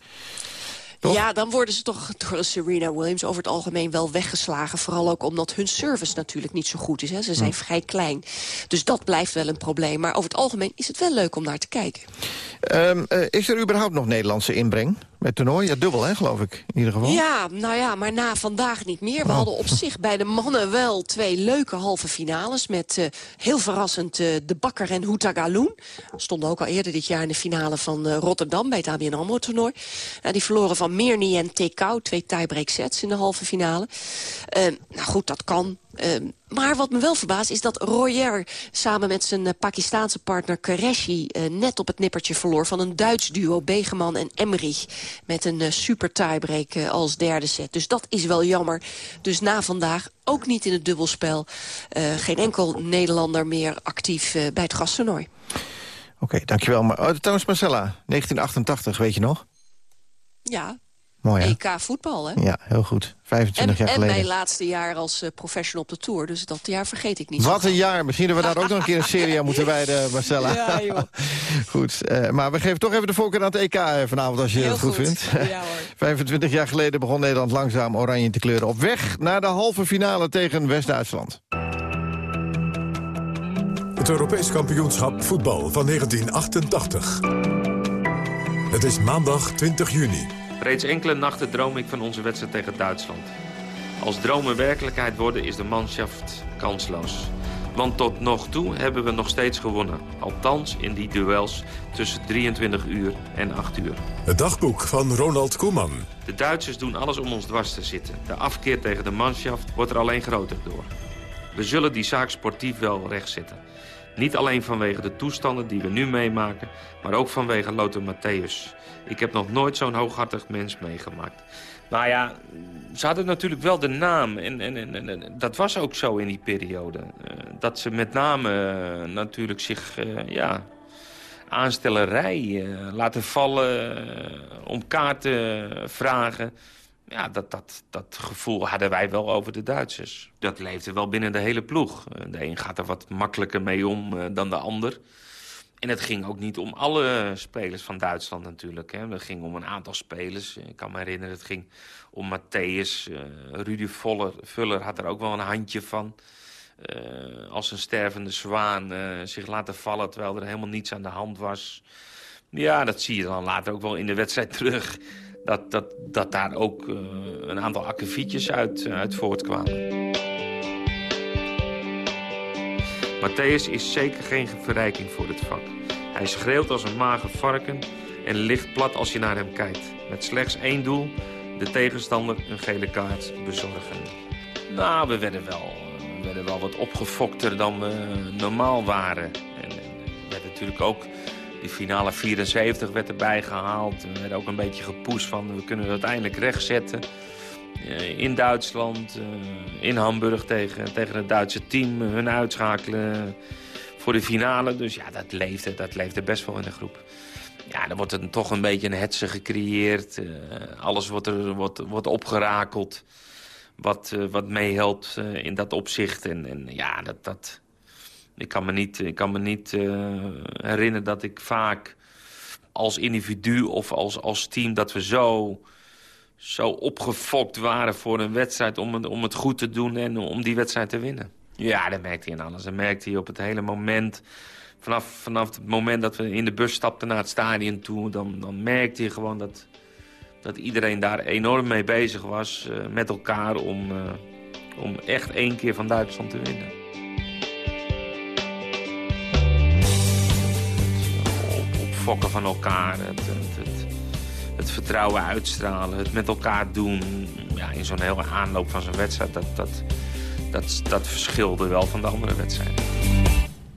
Toch? Ja, dan worden ze toch door Serena Williams over het algemeen wel weggeslagen. Vooral ook omdat hun service natuurlijk niet zo goed is. Hè. Ze zijn hm. vrij klein. Dus dat blijft wel een probleem. Maar over het algemeen is het wel leuk om naar te kijken. Um, uh, is er überhaupt nog Nederlandse inbreng? Met toernooi? Ja, dubbel, hè, geloof ik, in ieder geval. Ja, nou ja, maar na vandaag niet meer. We oh. hadden op zich bij de mannen wel twee leuke halve finales... met uh, heel verrassend uh, De Bakker en Houtagaloen. Stonden ook al eerder dit jaar in de finale van uh, Rotterdam... bij het ABN AMRO-toernooi. die verloren van Mirny en Tekau, twee tiebreak sets in de halve finale. nou goed, dat kan. Ehm, maar wat me wel verbaast is dat Royer samen met zijn uh, Pakistaanse partner Qureshi... Uh, net op het nippertje verloor van een Duits duo Begeman en Emmerich... met een uh, super tiebreak als derde set. Dus dat is wel jammer. Dus na vandaag ook niet in het dubbelspel. geen enkel Nederlander meer actief bij het gasttoernooi. Oké, okay, dankjewel. Maar, oh, trouwens Marcella, 1988, weet je nog? Ja, Mooi, EK voetbal, hè? Ja, heel goed. 25 en, jaar geleden. En mijn laatste jaar als uh, professional op de Tour. Dus dat jaar vergeet ik niet. Wat een jaar. Misschien dat we daar ook nog een keer een serie aan moeten wijden, Marcella. Ja, joh. goed. Uh, maar we geven toch even de voorkeur aan het EK eh, vanavond, als je heel het goed, goed. vindt. Ja, hoor. 25 jaar geleden begon Nederland langzaam oranje te kleuren. Op weg naar de halve finale tegen West-Duitsland. Het Europees kampioenschap voetbal van 1988. Het is maandag 20 juni. Reeds enkele nachten droom ik van onze wedstrijd tegen Duitsland. Als dromen werkelijkheid worden is de manschaft kansloos. Want tot nog toe hebben we nog steeds gewonnen. Althans in die duels tussen 23 uur en 8 uur. Het dagboek van Ronald Koeman. De Duitsers doen alles om ons dwars te zitten. De afkeer tegen de manschaft wordt er alleen groter door. We zullen die zaak sportief wel rechtzetten. Niet alleen vanwege de toestanden die we nu meemaken... maar ook vanwege Lothar Matthäus. Ik heb nog nooit zo'n hooghartig mens meegemaakt. Maar ja, ze hadden natuurlijk wel de naam. En, en, en, en dat was ook zo in die periode. Uh, dat ze met name uh, natuurlijk zich... Uh, ja, aanstellerij laten vallen... om kaarten vragen... Ja, dat, dat, dat gevoel hadden wij wel over de Duitsers. Dat leefde wel binnen de hele ploeg. De een gaat er wat makkelijker mee om dan de ander. En het ging ook niet om alle spelers van Duitsland natuurlijk. Hè. Het ging om een aantal spelers. Ik kan me herinneren, het ging om Matthäus. Uh, Rudy Vuller had er ook wel een handje van. Uh, als een stervende zwaan uh, zich laten vallen terwijl er helemaal niets aan de hand was. Ja, dat zie je dan later ook wel in de wedstrijd terug. Dat, dat, dat daar ook een aantal akkefietjes uit, uit voortkwamen. Matthäus is zeker geen verrijking voor het vak. Hij schreeuwt als een mager varken en ligt plat als je naar hem kijkt. Met slechts één doel, de tegenstander een gele kaart bezorgen. Nou, we werden wel, we werden wel wat opgefokter dan we normaal waren. En, en werd natuurlijk ook die finale 74 werd erbij gehaald. We werden ook een beetje gepoest van we kunnen het uiteindelijk rechtzetten. In Duitsland, in Hamburg tegen, tegen het Duitse team. Hun uitschakelen voor de finale. Dus ja, dat leefde, dat leefde best wel in de groep. Ja, dan wordt er toch een beetje een hetze gecreëerd. Alles wordt, er, wordt, wordt opgerakeld. Wat, wat meehelpt in dat opzicht. En, en ja, dat, dat, ik kan me niet, ik kan me niet herinneren dat ik vaak als individu of als, als team... dat we zo, zo opgefokt waren voor een wedstrijd om het, om het goed te doen... en om die wedstrijd te winnen. Ja, dat merkte hij in alles. Dat merkte hij op het hele moment. Vanaf, vanaf het moment dat we in de bus stapten naar het stadion toe... dan, dan merkte hij gewoon dat, dat iedereen daar enorm mee bezig was... Uh, met elkaar om, uh, om echt één keer van Duitsland te winnen. Op, opfokken van elkaar, het, het, het, vertrouwen uitstralen, het met elkaar doen... Ja, in zo'n hele aanloop van zo'n wedstrijd... dat, dat, dat, verschilde wel van de andere wedstrijden.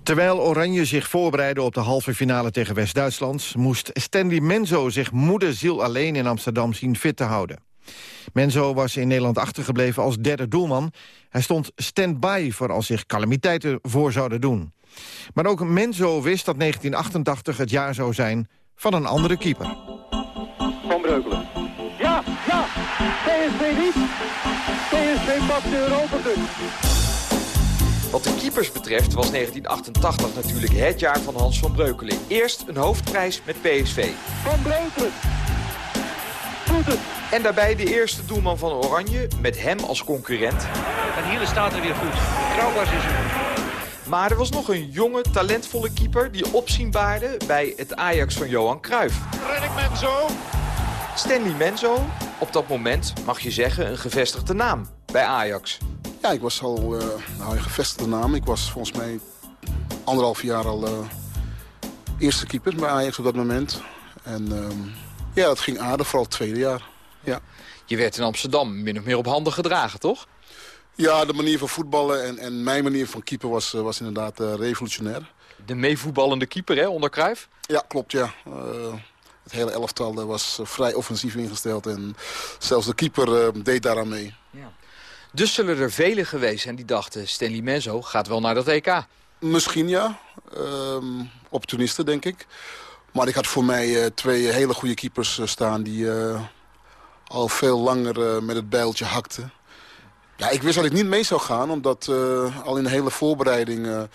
Terwijl Oranje zich voorbereidde op de halve finale tegen West-Duitsland... moest Stanley Menzo zich moeder ziel alleen in Amsterdam zien fit te houden. Menzo was in Nederland achtergebleven als derde doelman. Hij stond stand-by voor als zich calamiteiten voor zouden doen. Maar ook Menzo wist dat 1988 het jaar zou zijn van een andere keeper. Breukelen. Ja, ja, PSV niet. PSV pakt de Europa Cup. Wat de keepers betreft was 1988 natuurlijk het jaar van Hans van Breukelen. Eerst een hoofdprijs met PSV. Van Breukelen. Doet het. En daarbij de eerste doelman van Oranje, met hem als concurrent. En hier staat er weer goed. Trouwbaar is het. Maar er was nog een jonge, talentvolle keeper die opzien baarde bij het Ajax van Johan Cruijff. Ren ik Menzo. Stanley Menzo, op dat moment mag je zeggen een gevestigde naam bij Ajax. Ja, ik was al uh, nou, een gevestigde naam. Ik was volgens mij anderhalf jaar al uh, eerste keeper bij Ajax op dat moment. En uh, ja, dat ging aardig, vooral het tweede jaar. Ja. Je werd in Amsterdam min of meer op handen gedragen, toch? Ja, de manier van voetballen en, en mijn manier van keeper was, eh, was inderdaad uh, revolutionair. De meevoetballende keeper, hè, onder Cruijff? Ja, klopt, ja. Het hele elftal was vrij offensief ingesteld en zelfs de keeper deed daaraan mee. Ja. Dus zullen er velen geweest zijn die dachten... Stanley Menzo gaat wel naar dat EK. Misschien ja. Um, opportunisten, denk ik. Maar ik had voor mij twee hele goede keepers staan... die al veel langer met het bijltje hakten. Ja, ik wist dat ik niet mee zou gaan, omdat al in de hele voorbereiding...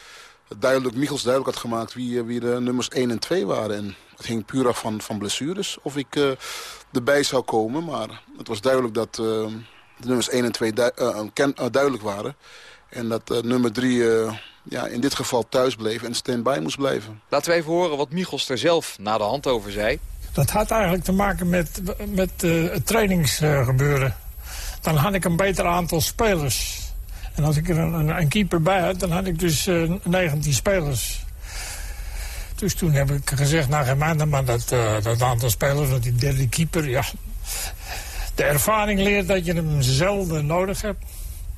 Duidelijk, Michels duidelijk had gemaakt wie, wie de nummers 1 en 2 waren. En het ging puur af van, van blessures of ik erbij zou komen. Maar het was duidelijk dat de nummers 1 en 2 du ken, duidelijk waren. En dat nummer 3 ja, in dit geval thuis bleef en stand-by moest blijven. Laten we even horen wat Michels er zelf na de hand over zei. Dat had eigenlijk te maken met, met het trainingsgebeuren dan had ik een beter aantal spelers. En als ik er een, een, keeper bij had, dan had ik dus uh, eh, 19 spelers. Dus toen heb ik gezegd, nou mij maar dat, uh, dat aantal spelers, want die derde keeper, ja... De ervaring leert dat je hem zelden nodig hebt.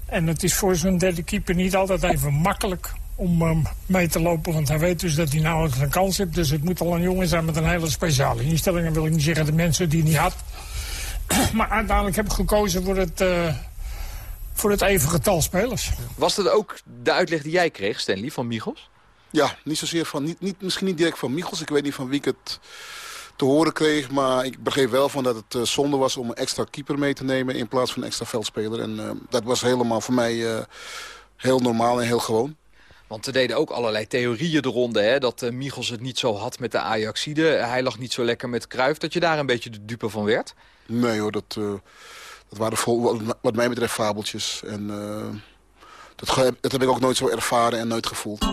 En het is voor zo'n derde keeper niet altijd even makkelijk om um, mee te lopen. Want hij weet dus dat hij nauwelijks een kans heeft. Dus het moet al een jongen zijn met een hele speciale instelling. Dan wil ik niet zeggen de mensen die hij niet had. maar uiteindelijk heb ik gekozen voor het, uh, voor het even getal spelers. Was dat ook de uitleg die jij kreeg, Stanley, van Michels? Ja, niet zozeer van, niet, niet, misschien niet direct van Michels. Ik weet niet van wie ik het te horen kreeg. Maar ik begreep wel van dat het uh, zonde was om een extra keeper mee te nemen... in plaats van een extra veldspeler. En uh, dat was helemaal voor mij uh, heel normaal en heel gewoon. Want er deden ook allerlei theorieën de ronde. Hè? Dat uh, Michels het niet zo had met de Ajaxide. Hij lag niet zo lekker met Kruif. Dat je daar een beetje de dupe van werd? Nee hoor, dat, dat waren vol, wat mij betreft fabeltjes. En dat, dat heb ik ook nooit zo ervaren en nooit gevoeld.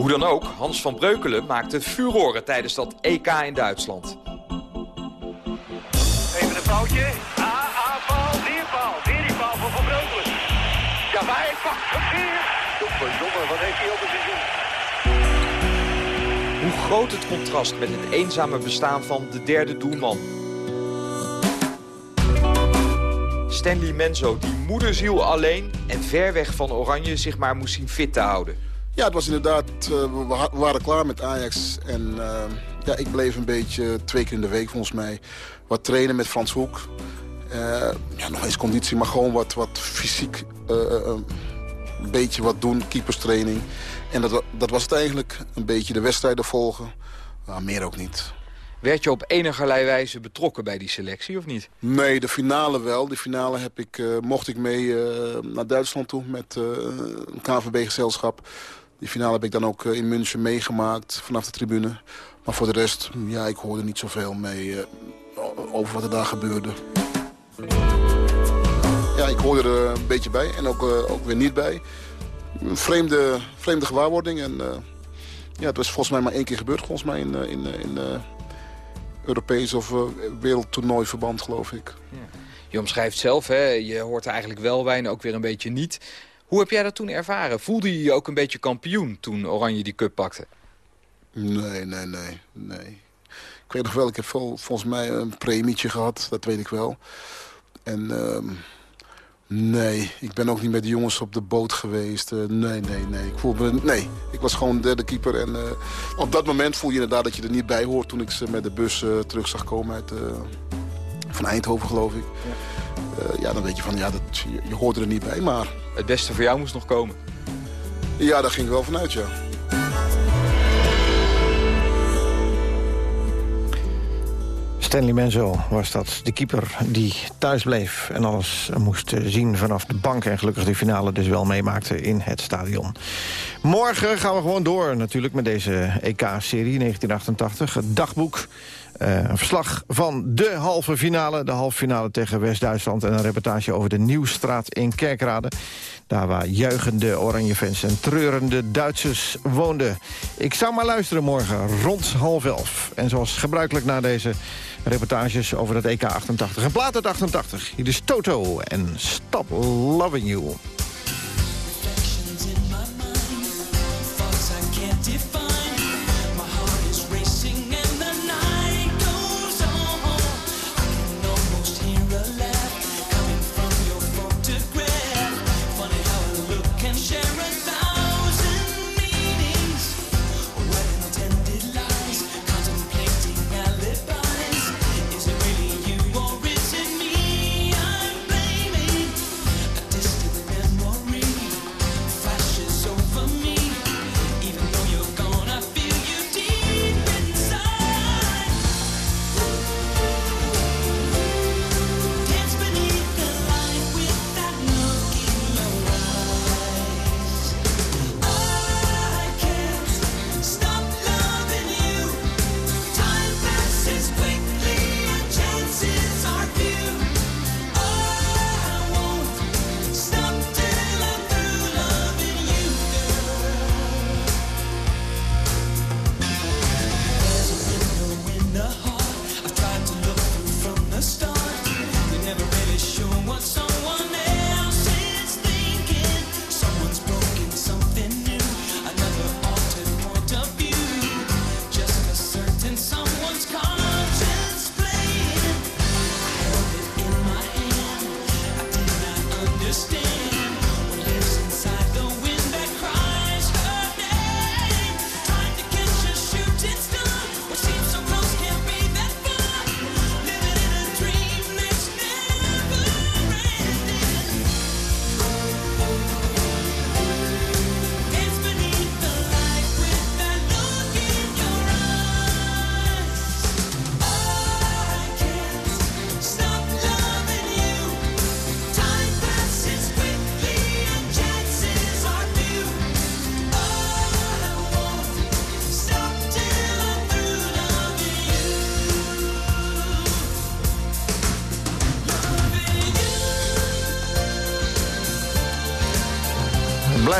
Hoe dan ook, Hans van Breukelen maakte furoren tijdens dat EK in Duitsland. Even een foutje. Aanval, weer paal. Weer die paal van Van Breukelen. Ja, wij pakt hem weer. Jongen, wat heeft hij op het seizoen? Hoe groot het contrast met het eenzame bestaan van de derde doelman. Stanley Menzo, die moederziel alleen en ver weg van Oranje zich maar moest zien fit te houden. Ja, het was inderdaad, uh, we waren klaar met Ajax en uh, ja, ik bleef een beetje twee keer in de week volgens mij wat trainen met Frans Hoek. Uh, ja, nog eens conditie, maar gewoon wat, wat fysiek, een beetje wat doen, keeperstraining. En dat, dat was het eigenlijk, een beetje de wedstrijden volgen, maar meer ook niet. Werd je op enigerlei wijze betrokken bij die selectie, of niet? Nee, de finale wel. De finale heb ik, uh, mocht ik mee uh, naar Duitsland toe met uh, een KVB-gezelschap. Die finale heb ik dan ook in München meegemaakt vanaf de tribune. Maar voor de rest, ja, ik hoorde niet zoveel mee over wat er daar gebeurde. Ja, ik hoorde er een beetje bij en ook, ook weer niet bij. Een vreemde, vreemde gewaarwording. En, ja, het was volgens mij maar één keer gebeurd, volgens mij in, in, in Europees of wereldtoernooiverband, geloof ik. Ja. Je omschrijft zelf, hè, je hoort er eigenlijk wel wijn, ook weer een beetje niet. Hoe heb jij dat toen ervaren? Voelde je je ook een beetje kampioen toen Oranje die cup pakte? Nee, nee, nee, nee. Ik weet nog wel, ik heb vol, volgens mij een premietje gehad, dat weet ik wel. En... Uh, Nee, ik ben ook niet met de jongens op de boot geweest. Uh, nee, nee, nee. Ik voel me, nee, ik was gewoon derde keeper. En uh, op dat moment voel je inderdaad dat je er niet bij hoort... toen ik ze met de bus uh, terug zag komen uit, van Eindhoven, geloof ik. Ja. ja, dan weet je van, ja, dat, je, je hoort er niet bij, maar... Het beste voor jou moest nog komen? Ja, daar ging ik wel vanuit, ja. Stanley Menzo was dat, de keeper die thuis bleef... en alles moest zien vanaf de bank... en gelukkig de finale dus wel meemaakte in het stadion. Morgen gaan we gewoon door natuurlijk met deze EK-serie 1988. Het dagboek, een verslag van de halve finale. De halve finale tegen West-Duitsland... en een reportage over de Nieuwstraat in Kerkrade. Daar waar juichende Oranjefans en treurende Duitsers woonden. Ik zou maar luisteren morgen rond half elf. En zoals gebruikelijk na deze reportages over het EK 88. En plaat het 88. Hier is Toto en Stop Loving You.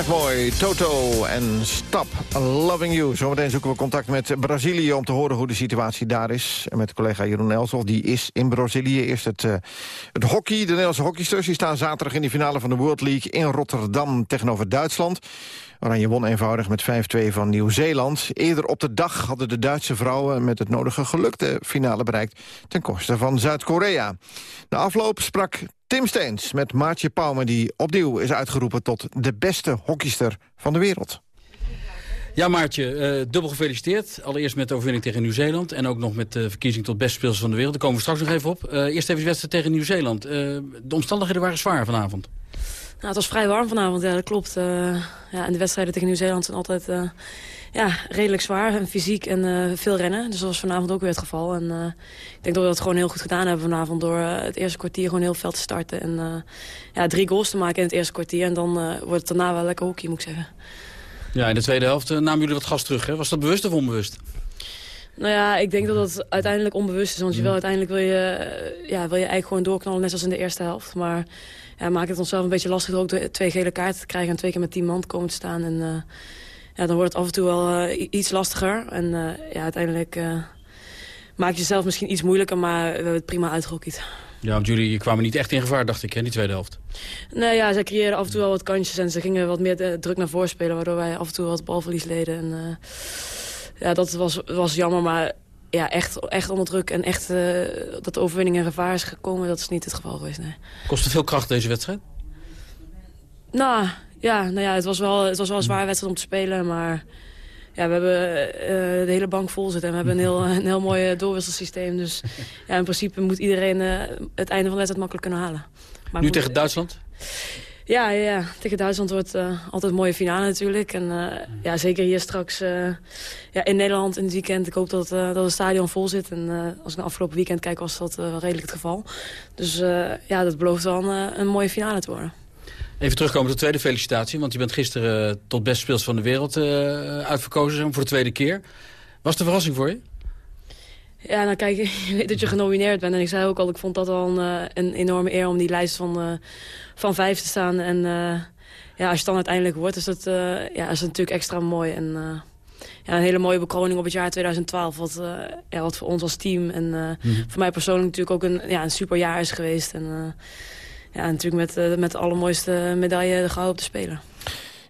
Mooi, Toto en Stop Loving You. Zometeen zoeken we contact met Brazilië om te horen hoe de situatie daar is. En met collega Jeroen Elshoff, die is in Brazilië. Eerst het, uh, het hockey. De Nederlandse hockeysters die staan zaterdag in de finale van de World League in Rotterdam tegenover Duitsland. Oranje won eenvoudig met 5-2 van Nieuw-Zeeland. Eerder op de dag hadden de Duitse vrouwen met het nodige geluk de finale bereikt ten koste van Zuid-Korea. Na afloop sprak Tim Steens met Maartje Pauwme die opnieuw is uitgeroepen tot de beste hockeyster van de wereld. Ja, Maartje, uh, dubbel gefeliciteerd. Allereerst met de overwinning tegen Nieuw-Zeeland... en ook nog met de verkiezing tot beste speelster van de wereld. Daar komen we straks nog even op. Uh, eerst even de wedstrijd tegen Nieuw-Zeeland. Uh, de omstandigheden waren zwaar vanavond. Nou, het was vrij warm vanavond, ja, dat klopt. ja, en de wedstrijden tegen Nieuw-Zeeland zijn altijd ja, redelijk zwaar en fysiek en veel rennen. Dus dat was vanavond ook weer het geval. En ik denk dat we dat gewoon heel goed gedaan hebben vanavond... door het eerste kwartier gewoon heel veel te starten. En ja, drie goals te maken in het eerste kwartier. En dan wordt het daarna wel lekker hockey, moet ik zeggen. Ja, in de tweede helft namen jullie wat gas terug. Hè? Was dat bewust of onbewust? Nou ja, ik denk dat dat uiteindelijk onbewust is. Want je wil uiteindelijk wil je, ja, wil je eigenlijk gewoon doorknallen, net als in de eerste helft. Maar ja, maakt het onszelf een beetje lastig door ook twee gele kaarten te krijgen... en twee keer met tien man komen te staan. En ja, dan wordt het af en toe wel uh, iets lastiger. En uh, ja, uiteindelijk maak je jezelf misschien iets moeilijker, maar we hebben het prima uitgehockeyd. Ja, want jullie kwamen niet echt in gevaar, dacht ik, in die tweede helft. Nee, ja, zij creëerden af en toe wel wat kansjes en ze gingen wat meer druk naar voren spelen... waardoor wij af en toe wat balverlies leden. En, ja, dat was, was jammer, maar ja, echt, echt onder druk en echt dat de overwinning in gevaar is gekomen... dat is niet het geval geweest, nee. Kostte veel kracht deze wedstrijd? Nou, ja, nou ja, het was wel, het was wel een zware wedstrijd om te spelen, maar ja, we hebben uh, de hele bank vol zitten. En we hebben een heel, een heel mooi doorwisselsysteem. Dus ja, in principe moet iedereen uh, het einde van de wedstrijd makkelijk kunnen halen. Maar nu tegen Duitsland? Ja, ja, tegen Duitsland wordt uh, altijd een mooie finale natuurlijk. En ja, zeker hier straks ja, in Nederland in het weekend. Ik hoop dat, dat het stadion vol zit. En als ik naar afgelopen weekend kijk was dat wel redelijk het geval. Dus ja, dat belooft wel een, een mooie finale te worden. Even terugkomen tot de tweede felicitatie. Want je bent gisteren uh, tot beste speels van de wereld uh, uitverkozen voor de tweede keer. Was een verrassing voor je? Ja, nou kijk, je weet dat je genomineerd bent. En ik zei ook al, ik vond dat al een, een enorme eer om die lijst van, van vijf te staan. En ja, als je dan uiteindelijk wordt, is dat, ja, is dat natuurlijk extra mooi. En ja, een hele mooie bekroning op het jaar 2012. Wat, ja, wat voor ons als team en mm -hmm. voor mij persoonlijk natuurlijk ook een, ja, een super jaar is geweest. En ja, natuurlijk met, uh, met de allermooiste medaille goud op te spelen.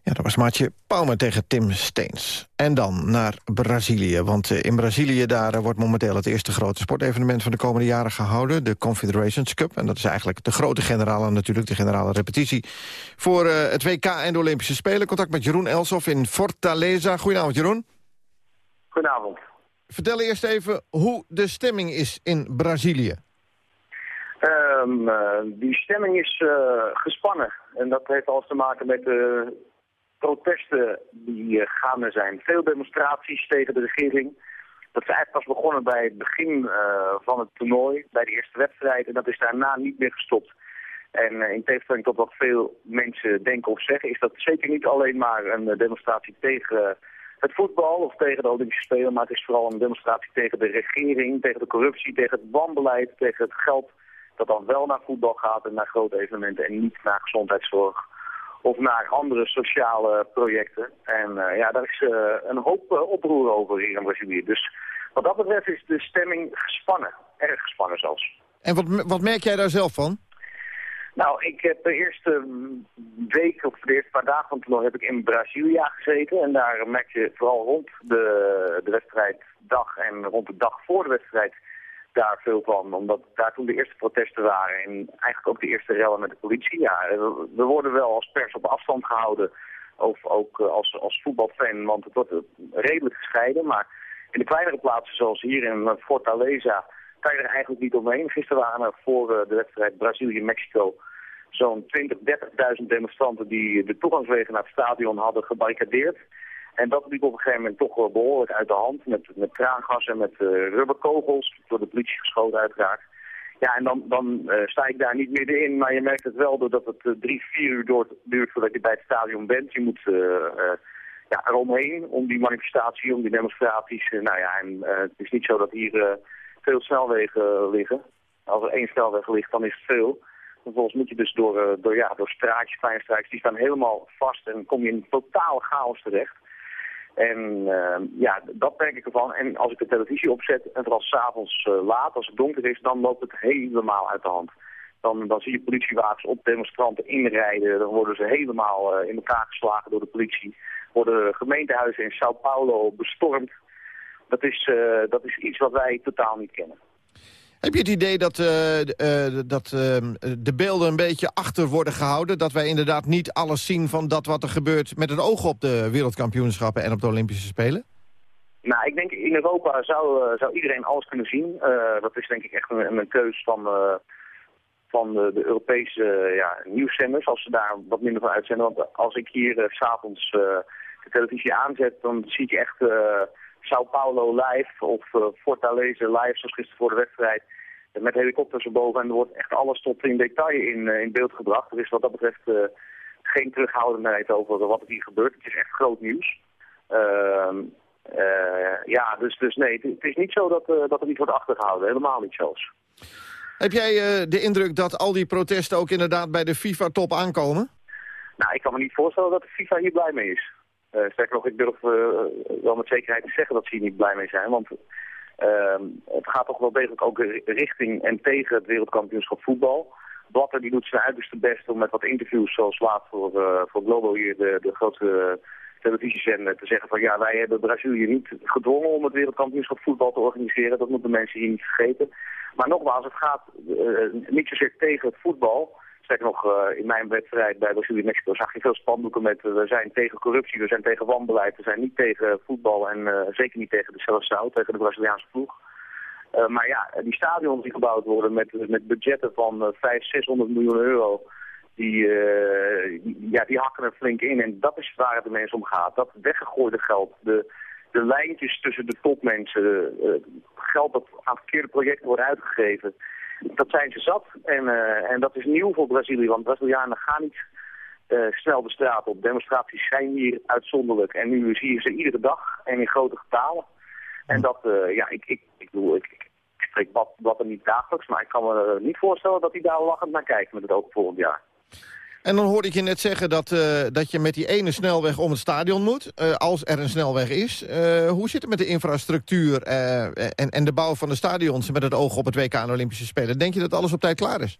Ja, dat was Maatje Pauwme tegen Tim Steens. En dan naar Brazilië, want in Brazilië daar wordt momenteel het eerste grote sportevenement van de komende jaren gehouden, de Confederations Cup. En dat is eigenlijk de grote generale natuurlijk, de generale repetitie voor uh, het WK en de Olympische Spelen. Contact met Jeroen Elsof in Fortaleza. Goedenavond Jeroen. Goedenavond. Vertel eerst even hoe de stemming is in Brazilië. Um, uh, die stemming is uh, gespannen. En dat heeft alles te maken met de protesten die uh, gaande zijn. Veel demonstraties tegen de regering. Dat is eigenlijk pas begonnen bij het begin van het toernooi, bij de eerste wedstrijd. En dat is daarna niet meer gestopt. En in tegenstelling tot wat veel mensen denken of zeggen... is dat zeker niet alleen maar een demonstratie tegen het voetbal of tegen de Olympische Spelen... maar het is vooral een demonstratie tegen de regering, tegen de corruptie, tegen het wanbeleid... tegen het geld dat dan wel naar voetbal gaat en naar grote evenementen en niet naar gezondheidszorg of naar andere sociale projecten. En uh, ja, daar is uh, een hoop uh, oproer over hier in Brazilië. Dus wat dat betreft is de stemming gespannen. Erg gespannen zelfs. En wat, wat merk jij daar zelf van? Nou, ik heb de eerste week of de eerste paar dagen van toernooi heb ik in Brazilia gezeten. En daar merk je vooral rond de, de wedstrijddag en rond de dag voor de wedstrijd daar veel van. Omdat daar toen de eerste protesten waren en eigenlijk ook de eerste rellen met de politie. Ja, we worden wel als pers op afstand gehouden. Of ook eh, als, als voetbalfan, want het wordt redelijk gescheiden. Maar in de kleinere plaatsen zoals hier in Fortaleza kan je er eigenlijk niet omheen. Gisteren waren er voor eh, de wedstrijd Brazilië-Mexico zo'n 20, 30.000 demonstranten die de toegangswegen naar het stadion hadden gebarricadeerd. En dat liep op een gegeven moment toch behoorlijk uit de hand. Met, met traangas en met uh, rubberkogels. Door de politie geschoten uiteraard. Ja, en dan, dan uh, sta ik daar niet middenin. Maar je merkt het wel doordat het uh, drie, vier uur door, duurt voordat je bij het stadion bent. Je moet ja, eromheen om die manifestatie, om die demonstraties. nou ja, en het is niet zo dat hier veel snelwegen liggen. Als er één snelweg ligt, dan is het veel. Vervolgens moet je dus door, uh, door, ja, door straatjes, kleine straatjes, die staan helemaal vast en kom je in totale chaos terecht. En uh, ja, dat merk ik ervan. En als ik de televisie opzet, en vooral s'avonds uh, laat, als het donker is, dan loopt het helemaal uit de hand. Dan, dan zie je politiewagens op demonstranten inrijden. Dan worden ze helemaal uh, in elkaar geslagen door de politie. Worden gemeentehuizen in Sao Paulo bestormd. Dat is, dat is iets wat wij totaal niet kennen. Heb je het idee dat, uh, uh, dat uh, de beelden een beetje achter worden gehouden? Dat wij inderdaad niet alles zien van dat wat er gebeurt... met het oog op de wereldkampioenschappen en op de Olympische Spelen? Nou, ik denk in Europa zou, zou iedereen alles kunnen zien. dat is denk ik echt een, een keus van, van de, de Europese ja, nieuwszenders... als ze daar wat minder van uitzenden. Want als ik hier s s'avonds de televisie aanzet... dan zie ik echt Sao Paulo live of uh, Fortaleza live, zoals gisteren voor de wedstrijd. Met helikopters erboven en er wordt echt alles tot in detail in, uh, in beeld gebracht. Er is wat dat betreft uh, geen terughoudendheid over wat er hier gebeurt. Het is echt groot nieuws. Ehm, ja, dus, dus nee, het, is niet zo dat, dat er niet wordt achtergehouden. Helemaal niet zelfs. Heb jij de indruk dat al die protesten ook inderdaad bij de FIFA-top aankomen? Nou, ik kan me niet voorstellen dat de FIFA hier blij mee is. Uh, sterker nog, ik durf uh, wel met zekerheid te zeggen dat ze hier niet blij mee zijn. Want uh, het gaat toch wel degelijk ook richting en tegen het wereldkampioenschap voetbal. Blatter die doet zijn uiterste best om met wat interviews zoals laat voor, uh, voor Globo hier de, de grote televisiezender te zeggen van ja, wij hebben Brazilië niet gedwongen om het wereldkampioenschap voetbal te organiseren. Dat moeten mensen hier niet vergeten. Maar nogmaals, het gaat niet zozeer tegen het voetbal, Nog, uh, in mijn wedstrijd bij Brazilië-Mexico zag je veel spandoeken met uh, we zijn tegen corruptie, we zijn tegen wanbeleid, we zijn niet tegen voetbal en uh, zeker niet tegen de Seleção, tegen de Braziliaanse ploeg. maar ja, die stadions die gebouwd worden met, met budgetten van 500, 600 miljoen euro, die, ja, die hakken er flink in. En dat is waar het de mensen om gaat. Dat weggegooide geld, de, de lijntjes tussen de topmensen, geld dat aan verkeerde projecten wordt uitgegeven dat zijn ze zat. En, uh, en dat is nieuw voor Brazilië, want Brazilianen gaan niet uh, snel de straat op. Demonstraties zijn hier uitzonderlijk. En nu zie je ze iedere dag en in grote getalen. En dat, uh, ja, ik, ik, ik bedoel, ik, ik spreek wat, er niet dagelijks, maar ik kan me niet voorstellen dat hij daar lachend naar kijkt met het oog volgend jaar. En dan hoorde ik je net zeggen dat, uh, dat je met die ene snelweg om het stadion moet, uh, als er een snelweg is. Uh, hoe zit het met de infrastructuur en, en de bouw van de stadions met het oog op het WK en Olympische Spelen? Denk je dat alles op tijd klaar is?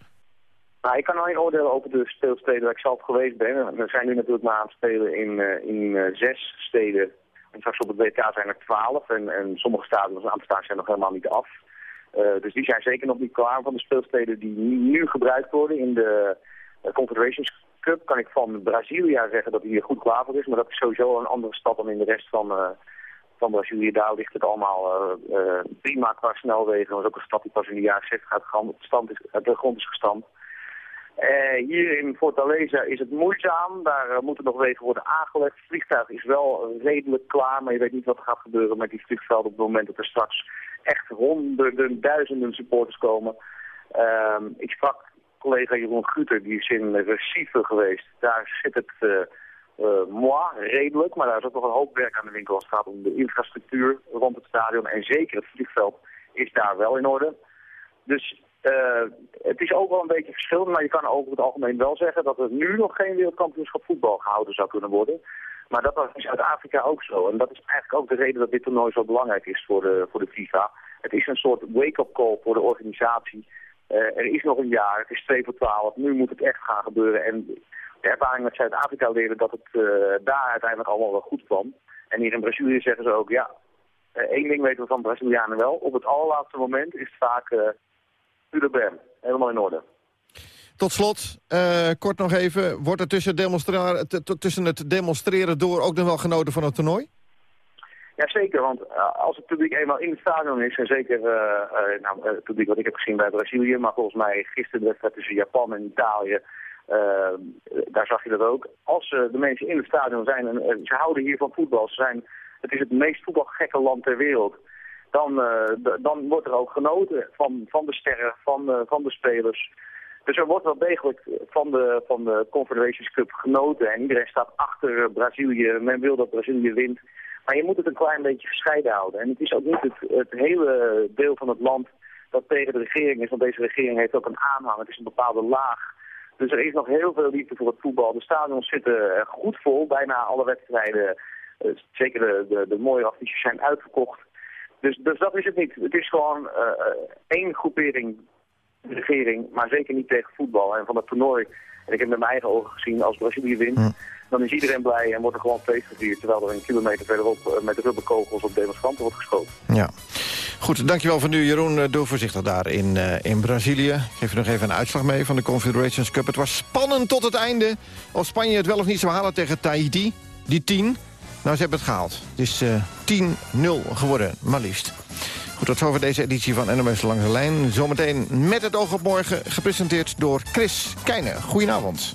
Nou, ik kan alleen oordelen over de speelsteden waar ik zelf geweest ben. We zijn nu natuurlijk maar aan het spelen in, in zes steden. En straks op het WK zijn er twaalf. En, en sommige stadions aan het zijn nog helemaal niet af. dus die zijn zeker nog niet klaar van de speelsteden die nu gebruikt worden in de Confederations Cup kan ik van Brazilië zeggen dat hij hier goed klaar voor is. Maar dat is sowieso een andere stad dan in de rest van, uh, van Brazilië. Daar ligt het allemaal uh, prima qua snelwegen. Dat is ook een stad die pas in de jaren 60 uit, stand is, uit de grond is gestampt. hier in Fortaleza is het moeizaam. Daar moeten nog wegen worden aangelegd. Het vliegtuig is wel redelijk klaar, maar je weet niet wat er gaat gebeuren met die vliegvelden op het moment dat er straks echt honderden, duizenden supporters komen. Ehm, ik sprak collega Jeroen Guter, die is in Recife geweest. Daar zit het uh, moi, redelijk, maar daar is ook nog een hoop werk aan de winkel als het gaat om de infrastructuur rond het stadion. En zeker het vliegveld is daar wel in orde. Dus uh, het is ook wel een beetje verschillend, maar je kan over het algemeen wel zeggen dat er nu nog geen wereldkampioenschap voetbal gehouden zou kunnen worden. Maar dat was in Zuid-Afrika ook zo. En dat is eigenlijk ook de reden dat dit toernooi zo belangrijk is voor de, voor de FIFA. Het is een soort wake-up call voor de organisatie er is nog een jaar, het is 2 voor 12, nu moet het echt gaan gebeuren. En de ervaring met Zuid-Afrika leerde dat het uh, daar uiteindelijk allemaal wel goed kwam. En hier in Brazilië zeggen ze ook, ja, uh, één ding weten we van Brazilianen wel. Op het allerlaatste moment is het vaak uh, puur helemaal in orde. Tot slot, kort nog even, wordt er tussen, tussen het demonstreren door ook nog wel genoten van het toernooi? Jazeker, want uh, als het publiek eenmaal in het stadion is, en zeker uh, uh, nou, het publiek wat ik heb gezien bij Brazilië, maar volgens mij gisteren de wedstrijd tussen Japan en Italië, daar zag je dat ook. Als de mensen in het stadion zijn en ze houden hier van voetbal, ze zijn, het is het meest voetbalgekke land ter wereld, dan, dan wordt er ook genoten van, van de sterren, van, van de spelers. Dus er wordt wel degelijk van de, van de Confederations Cup genoten en iedereen staat achter Brazilië. Men wil dat Brazilië wint. Maar je moet het een klein beetje gescheiden houden. En het is ook niet het, het hele deel van het land dat tegen de regering is. Want deze regering heeft ook een aanhang. Het is een bepaalde laag. Dus er is nog heel veel liefde voor het voetbal. De stadions zitten goed vol. Bijna alle wedstrijden, uh, zeker de, de, de mooie affiches, zijn uitverkocht. Dus, dus dat is het niet. Het is gewoon uh, één groepering de regering, maar zeker niet tegen voetbal. En van het toernooi, en ik heb met mijn eigen ogen gezien, als Brazilië wint, hm. Dan is iedereen blij en wordt er gewoon feest gevierd. Terwijl er een kilometer verderop uh, met de rubberkogels op demonstranten wordt geschoten. Ja. Goed, dankjewel voor nu Jeroen. Doe voorzichtig daar in, uh, in Brazilië. Geef je nog even een uitslag mee van de Confederations Cup. Het was spannend tot het einde. Of Spanje het wel of niet zou halen tegen Tahiti. Die 10. Nou, ze hebben het gehaald. Het is uh, 10-0 geworden, maar liefst. Goed, tot zover deze editie van NOS Lange Lijn. Zometeen met het oog op morgen, gepresenteerd door Chris Keijnen. Goedenavond.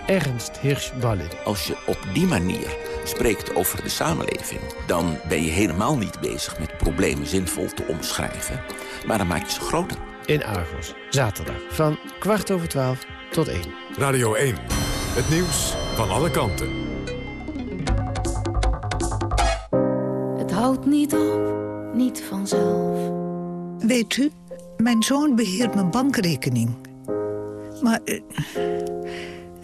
Ernst Hirschballen. Als je op die manier spreekt over de samenleving... dan ben je helemaal niet bezig met problemen zinvol te omschrijven. Maar dan maak je ze groter. In Argos, zaterdag, van kwart over twaalf tot één. Radio 1, het nieuws van alle kanten. Het houdt niet op, niet vanzelf. Weet u, mijn zoon beheert mijn bankrekening. Maar uh,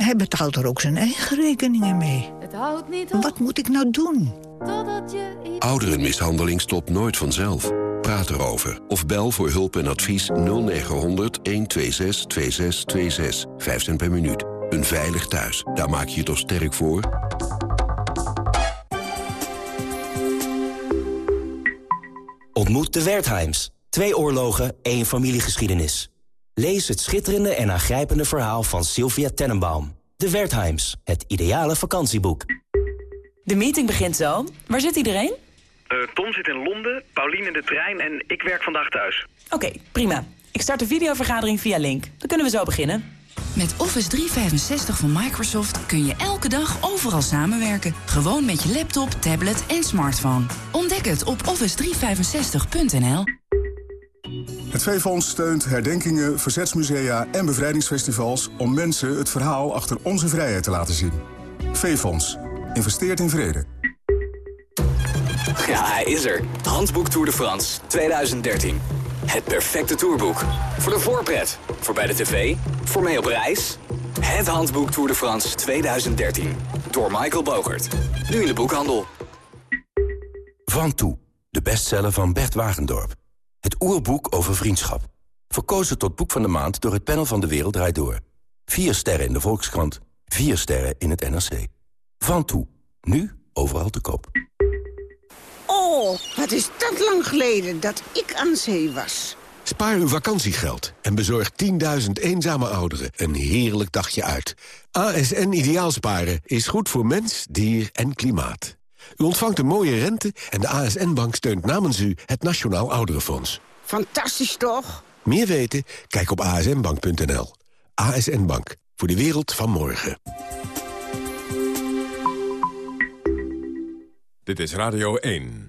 hij betaalt er ook zijn eigen rekeningen mee. Het houdt niet op. Wat moet ik nou doen? Je... Ouderenmishandeling stopt nooit vanzelf. Praat erover. Of bel voor hulp en advies 0900 126 2626. 5 cent per minuut. Een veilig thuis. Daar maak je je toch sterk voor? Ontmoet de Wertheims. Twee oorlogen, één familiegeschiedenis. Lees het schitterende en aangrijpende verhaal van Sylvia Tenenbaum. De Wertheims, het ideale vakantieboek. De meeting begint zo. Waar zit iedereen? Uh, Tom zit in Londen, Paulien in de trein en ik werk vandaag thuis. Oké, prima. Ik start de videovergadering via Link. Dan kunnen we zo beginnen. Met Office 365 van Microsoft kun je elke dag overal samenwerken. Gewoon met je laptop, tablet en smartphone. Ontdek het op office365.nl. Het V-Fonds steunt herdenkingen, verzetsmusea en bevrijdingsfestivals... om mensen het verhaal achter onze vrijheid te laten zien. V-Fonds. Investeert in vrede. Ja, hij is er. Handboek Tour de France 2013. Het perfecte tourboek. Voor de voorpret, voor bij de tv, voor mee op reis. Het Handboek Tour de France 2013. Door Michael Bogert. Nu in de boekhandel. Van Toe, de bestseller van Bert Wagendorp. Het oerboek over vriendschap. Verkozen tot boek van de maand door het panel van De Wereld Draait Door. Vier sterren in de Volkskrant. Vier sterren in het NRC. Van Toe. Nu overal te koop. Oh, wat is dat lang geleden dat ik aan zee was. Spaar uw vakantiegeld en bezorg 10.000 eenzame ouderen een heerlijk dagje uit. ASN Ideaalsparen is goed voor mens, dier en klimaat. U ontvangt een mooie rente en de ASN-bank steunt namens u het Nationaal Ouderenfonds. Fantastisch toch? Meer weten? Kijk op asnbank.nl. ASN Bank, voor de wereld van morgen. Dit is Radio 1.